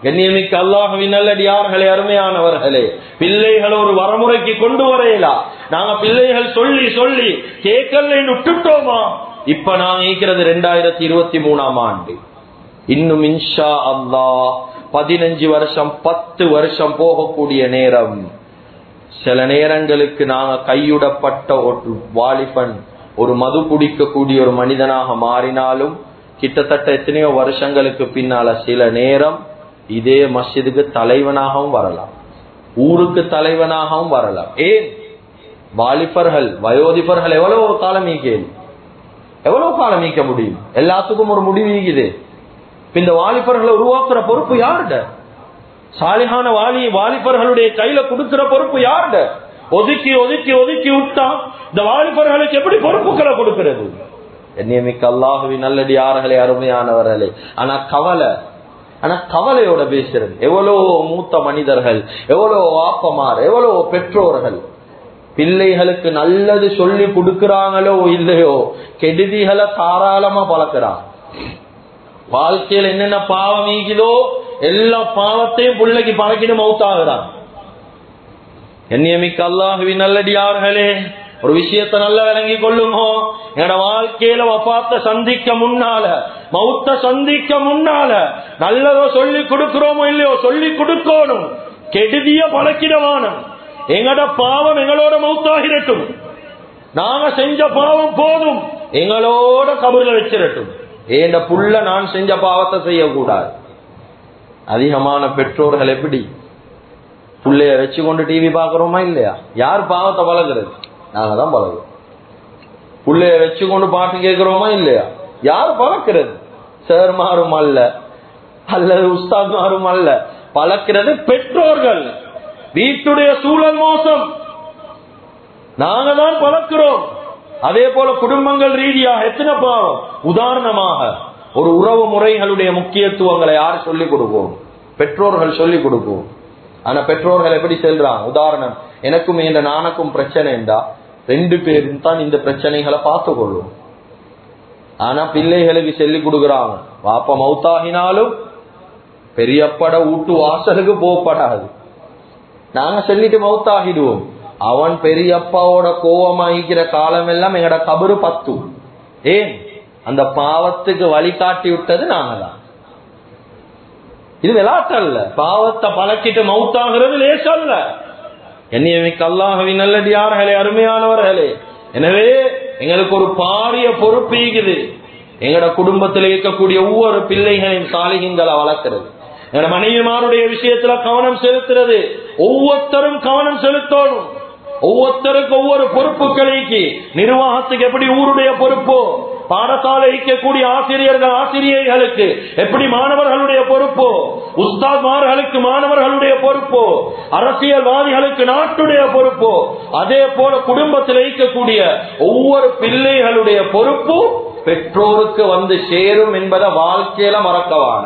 கண்ணியமிக்க அல்லாஹுவின் நல்லடியார்களே அருமையானவர்களே பிள்ளைகள் ஒரு வரமுறைக்கு கொண்டு வரையலா. நாங்க பிள்ளைகள் சொல்லி சொல்லி கேட்கல விட்டுட்டோமா? இப்ப நாங்க ஈக்கிறது ரெண்டாயிரத்தி இருபத்தி மூணாம் ஆண்டு. இன்னும் இன்ஷா அல்லா பதினஞ்சு வருஷம் பத்து வருஷம் போகக்கூடிய நேரம். சில நேரங்களுக்கு நாங்க கையுடப்பட்ட ஒரு வாலிபன் ஒரு மது குடிக்கக்கூடிய ஒரு மனிதனாக மாறினாலும் கிட்டத்தட்ட எத்தனையோ வருஷங்களுக்கு பின்னால சில நேரம் இதே மஸ்ஜிதுக்கு தலைவனாகவும் வரலாம். ஊருக்கு தலைவனாகவும் வரலாம். ஏன்? வாலிபர்கள் வயோதிபர்கள் எவ்வளவு ஒரு காலம் ஈக்கேன் எவ்வளவு காலம் ஈக்க முடியும்? எல்லாத்துக்கும் ஒரு முடிவு ஈக்குது இந்த வாலிபர்களை உருவாக்குற பொறுப்பு யாருட? சாலிகான வாலி வாலிபர்களுடைய கையில கொடுக்கிற பொறுப்பு யாருட? ஒதுக்கி ஒதுக்கி ஒதுக்கி விட்டா இந்த வாலிபர்களுக்கு எப்படி பொறுப்புகளை கொடுக்கிறது? நியமிக்க அல்லாஹுவி நல்லடி யார்களே அருமையானவர்களே. ஆனா கவலை ஆனா கவலையோட பேசுறது எவ்வளவு மூத்த மனிதர்கள் எவ்வளவு வாப்பமார் எவ்வளவு பெற்றோர்கள் பிள்ளைகளுக்கு நல்லது சொல்லி கொடுக்கிறாங்களோ இல்லையோ கெடுதிகளை தாராளமா பழக்கிறான். வாழ்க்கையில் என்னென்ன பாவம் ஈகுதோ எல்லா பாவத்தையும் பிள்ளைக்கு பழக்கிட்டு மௌத்தாகிறான் என்னியமிக்க அல்லாஹுவி நல்லடியார்களே ஒரு விஷயத்தை நல்லா விளங்கி கொள்ளுங்க. என்னோட வாழ்க்கையில வப்பாத்த சந்திக்க முன்னால மௌத்த சந்திக்க முன்னால நல்லதோ சொல்லி கொடுக்கிறோமோ இல்லையோ சொல்லி கொடுக்கணும். கெடுதிய பழக்கிடவானம் எங்கட பாவம் எங்களோட மௌத்தாகிரட்டும் நாங்க செஞ்ச பாவம் போதும். எங்களோட கபூர்ல வச்சிடட்டும். ஏண்ட புள்ள நான் செஞ்ச பாவத்தை செய்யக்கூடாது. அதிகமான பெற்றோர்கள் எப்படி? புள்ளைய வச்சு கொண்டு டிவி பாக்குறோமா இல்லையா? யார் பாவத்தை பழகுறது? நாங்கதான் பழகுறோம். புள்ளைய வச்சு கொண்டு பாட்டு கேட்கிறோமா இல்லையா? யார் பழக்கிறது? சார் மாறும் அல்ல. அல்லது உஸ்தாத் மாறும் அல்ல. பழக்கிறது பெற்றோர்கள். வீட்டுடைய சூழல் மோசம். நாங்க தான் பழக்கிறோம். அதே போல குடும்பங்கள் ரீதியாக எத்தனை பாவம் உதாரணமாக ஒரு உறவு முறைகளுடைய முக்கியத்துவங்களை யார் சொல்லிக் கொடுப்போம் பெற்றோர்கள் சொல்லிக் கொடுப்போம் ஆனா பெற்றோர்கள் எப்படி செல்றாங்க? உதாரணம் எனக்கும் இந்த நானுக்கும் பிரச்சனை என்றா ரெண்டு பேரும் தான் இந்த பிரச்சனைகளை பார்த்து கொள்ளும் ஆனா பிள்ளைகளுக்கு சொல்லிக் கொடுக்குறாங்க. வாப்ப மௌத்தாகினாலும் பெரியப்பட வீட்டு வாசலுக்கு போகப்படாது. நாங்க சொல்லிட்டு மௌத்தாகிடுவோம். அவன் பெரியப்பாவோட கோவமாகிக்கிற காலம் எல்லாம் எங்கட கபரு பத்து. ஏன்? அந்த பாவத்துக்கு வழிகாட்டி விட்டது நாங்க தான் இது விளாட்டல்ல பாவத்தை பழக்கிட்டு மவுத்தாகிறது லேசல்ல என்னையமிக்க அல்லாஹவி நல்லடியார்களே அருமையானவர்களே எனவே எங்களுக்கு ஒரு பாரிய பொறுப்பு இருக்குது. எங்கட குடும்பத்தில் இருக்கக்கூடிய ஒவ்வொரு பிள்ளைகளின் சாலிகங்களை வளர்க்கிறது. எங்கட மனைவிமாருடைய விஷயத்துல கவனம் செலுத்துறது. ஒவ்வொருத்தரும் கவனம் செலுத்தணும். ஒவ்வொருத்தருக்கும் ஒவ்வொரு பொறுப்புகளுக்கு நிர்வாகத்துக்கு எப்படி ஊருடைய பொறுப்போ பாடசாலை இருக்கக்கூடிய ஆசிரியர்கள் ஆசிரியர்களுக்கு எப்படி மாணவர்களுடைய பொறுப்போ உஸ்தாத்மார்களுக்கு மாணவர்களுடைய பொறுப்போ அரசியல்வாதிகளுக்கு நாட்டுடைய பொறுப்போ அதே போல குடும்பத்தில் இருக்கக்கூடிய ஒவ்வொரு பிள்ளைகளுடைய பொறுப்பு பெற்றோருக்கு வந்து சேரும் என்பதை வாழ்க்கையில மறக்கவான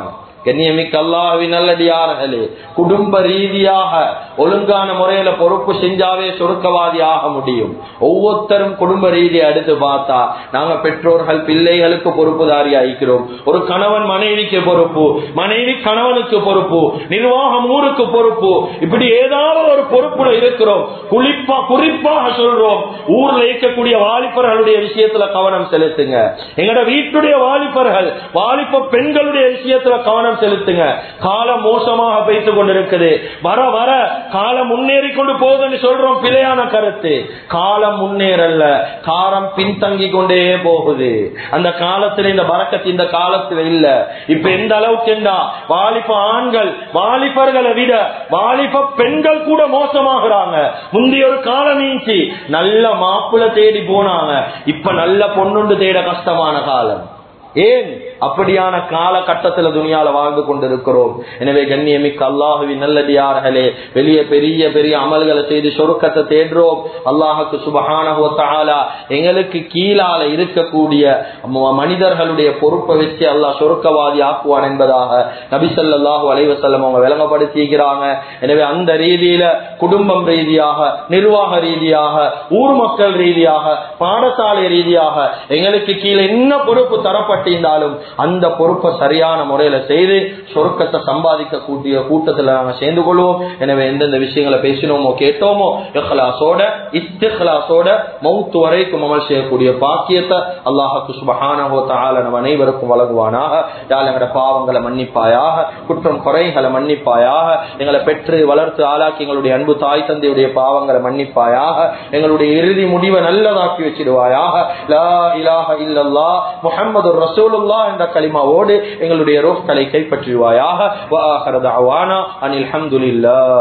கண்ணியமிக்க அல்லாஹ்வின் நல்லடியார்களே குடும்ப ரீதியாக ஒழுங்கான முறையில பொறுப்பு செஞ்சாவே சுருக்கவாதி ஆக முடியும். ஒவ்வொருத்தரும் குடும்ப ரீதியை அடுத்து பார்த்தா நாங்க பெற்றோர்கள் பிள்ளைகளுக்கு பொறுப்புதாரி ஆகிக்கிறோம். ஒரு கணவன் மனைவிக்கு பொறுப்பு மனைவி கணவனுக்கு பொறுப்பு நிர்வாகம் ஊருக்கு பொறுப்பு இப்படி ஏதாவது ஒரு பொறுப்புல இருக்கிறோம். குறிப்பா குறிப்பாக சொல்றோம். ஊர்ல இருக்கக்கூடிய வாலிபர்களுடைய விஷயத்துல கவனம் செலுத்துங்க. எங்கட வீட்டுடைய வாலிபர்கள் வாலிப பெண்களுடைய விஷயத்துல கவனம் செலுத்துங்க. காலம் மோசமாக வைத்துக் கொண்டிருக்குது. வர வர காலம் முன்னேறி கொண்டு போகுதுன்னு சொல்றோம் பிழையான கருத்து. காலம் முன்னேறல்ல. காலம் பின்தங்கி கொண்டே போகுது. அந்த காலத்துல இந்த பறக்கத்து இந்த காலத்துல இல்ல. இப்ப எந்த அளவுக்கு என்றா வாலிப ஆண்கள் வாலிபர்களை விட வாலிப பெண்கள் கூட மோசமாகிறாங்க. முந்தைய ஒரு காலம் நீச்சி நல்ல மாப்பிள்ள தேடி போனாங்க. இப்ப நல்ல பொண்ணுண்டு தேட கஷ்டமான காலம். ஏன்? அப்படியான காலகட்டத்துல துணியால வாழ்ந்து கொண்டிருக்கிறோம். எனவே கண்ணியமிக்க அல்லாஹுவின் நல்லடியார்களே வெளியே பெரிய பெரிய அமல்களை செய்து சொருக்கத்தை தேடுறோம். அல்லாஹுக்கு சுபஹானஹுவத்தாலா எங்களுக்கு கீழால இருக்கக்கூடிய மனிதர்களுடைய பொறுப்பை வச்சு அல்லாஹ் சொருக்கவாதி ஆக்குவான் என்பதாக நபிசல்லாஹு அலைவசல்லம் அவங்க விளங்கப்படுத்திக்கிறாங்க எனவே அந்த ரீதியில குடும்பம் ரீதியாக நிர்வாக ரீதியாக ஊர் மக்கள் ரீதியாக பாடசாலை ரீதியாக எங்களுக்கு கீழே என்ன பொறுப்பு தரப்பட்டிருந்தாலும் அந்த பொறுப்பை சரியான முறையில செய்து சொருக்கத்தை சம்பாதிக்க கூடிய கூட்டத்துல நாங்க சேர்ந்து கொள்வோம் எனவே எந்தெந்த விஷயங்களை பேசினோமோ கேட்டோமோ இஹ்லாசோட இத்திஹ்லாசோட மௌத்து வரைக்கும் அமல் செய்யக்கூடிய பாக்கியத்தை அல்லாஹுக்கு சுபஹானஹு தஆலா நம் அனைவருக்கும் வழங்குவானாக. யாழ் எங்களோட பாவங்களை மன்னிப்பாயாக குற்றம் குறைகளை மன்னிப்பாயாக எங்களை பெற்று வளர்த்து ஆளாக்கி எங்களுடைய அன்பு தாய் தந்தையுடைய பாவங்களை மன்னிப்பாயாக எங்களுடைய இறுதி முடிவை நல்லதாக்கி வச்சிடுவாயாக. லா இலாஹ இல்லல்லா முஹம்மது ரசூலுல்லாஹ் என்ற கலிமாவோடு எங்களுடைய ரோஹ்களை கைப்பற்றுவாயாக வ ஆஹிரு தஅவானா அனில் ஹம்துலில்லாஹ்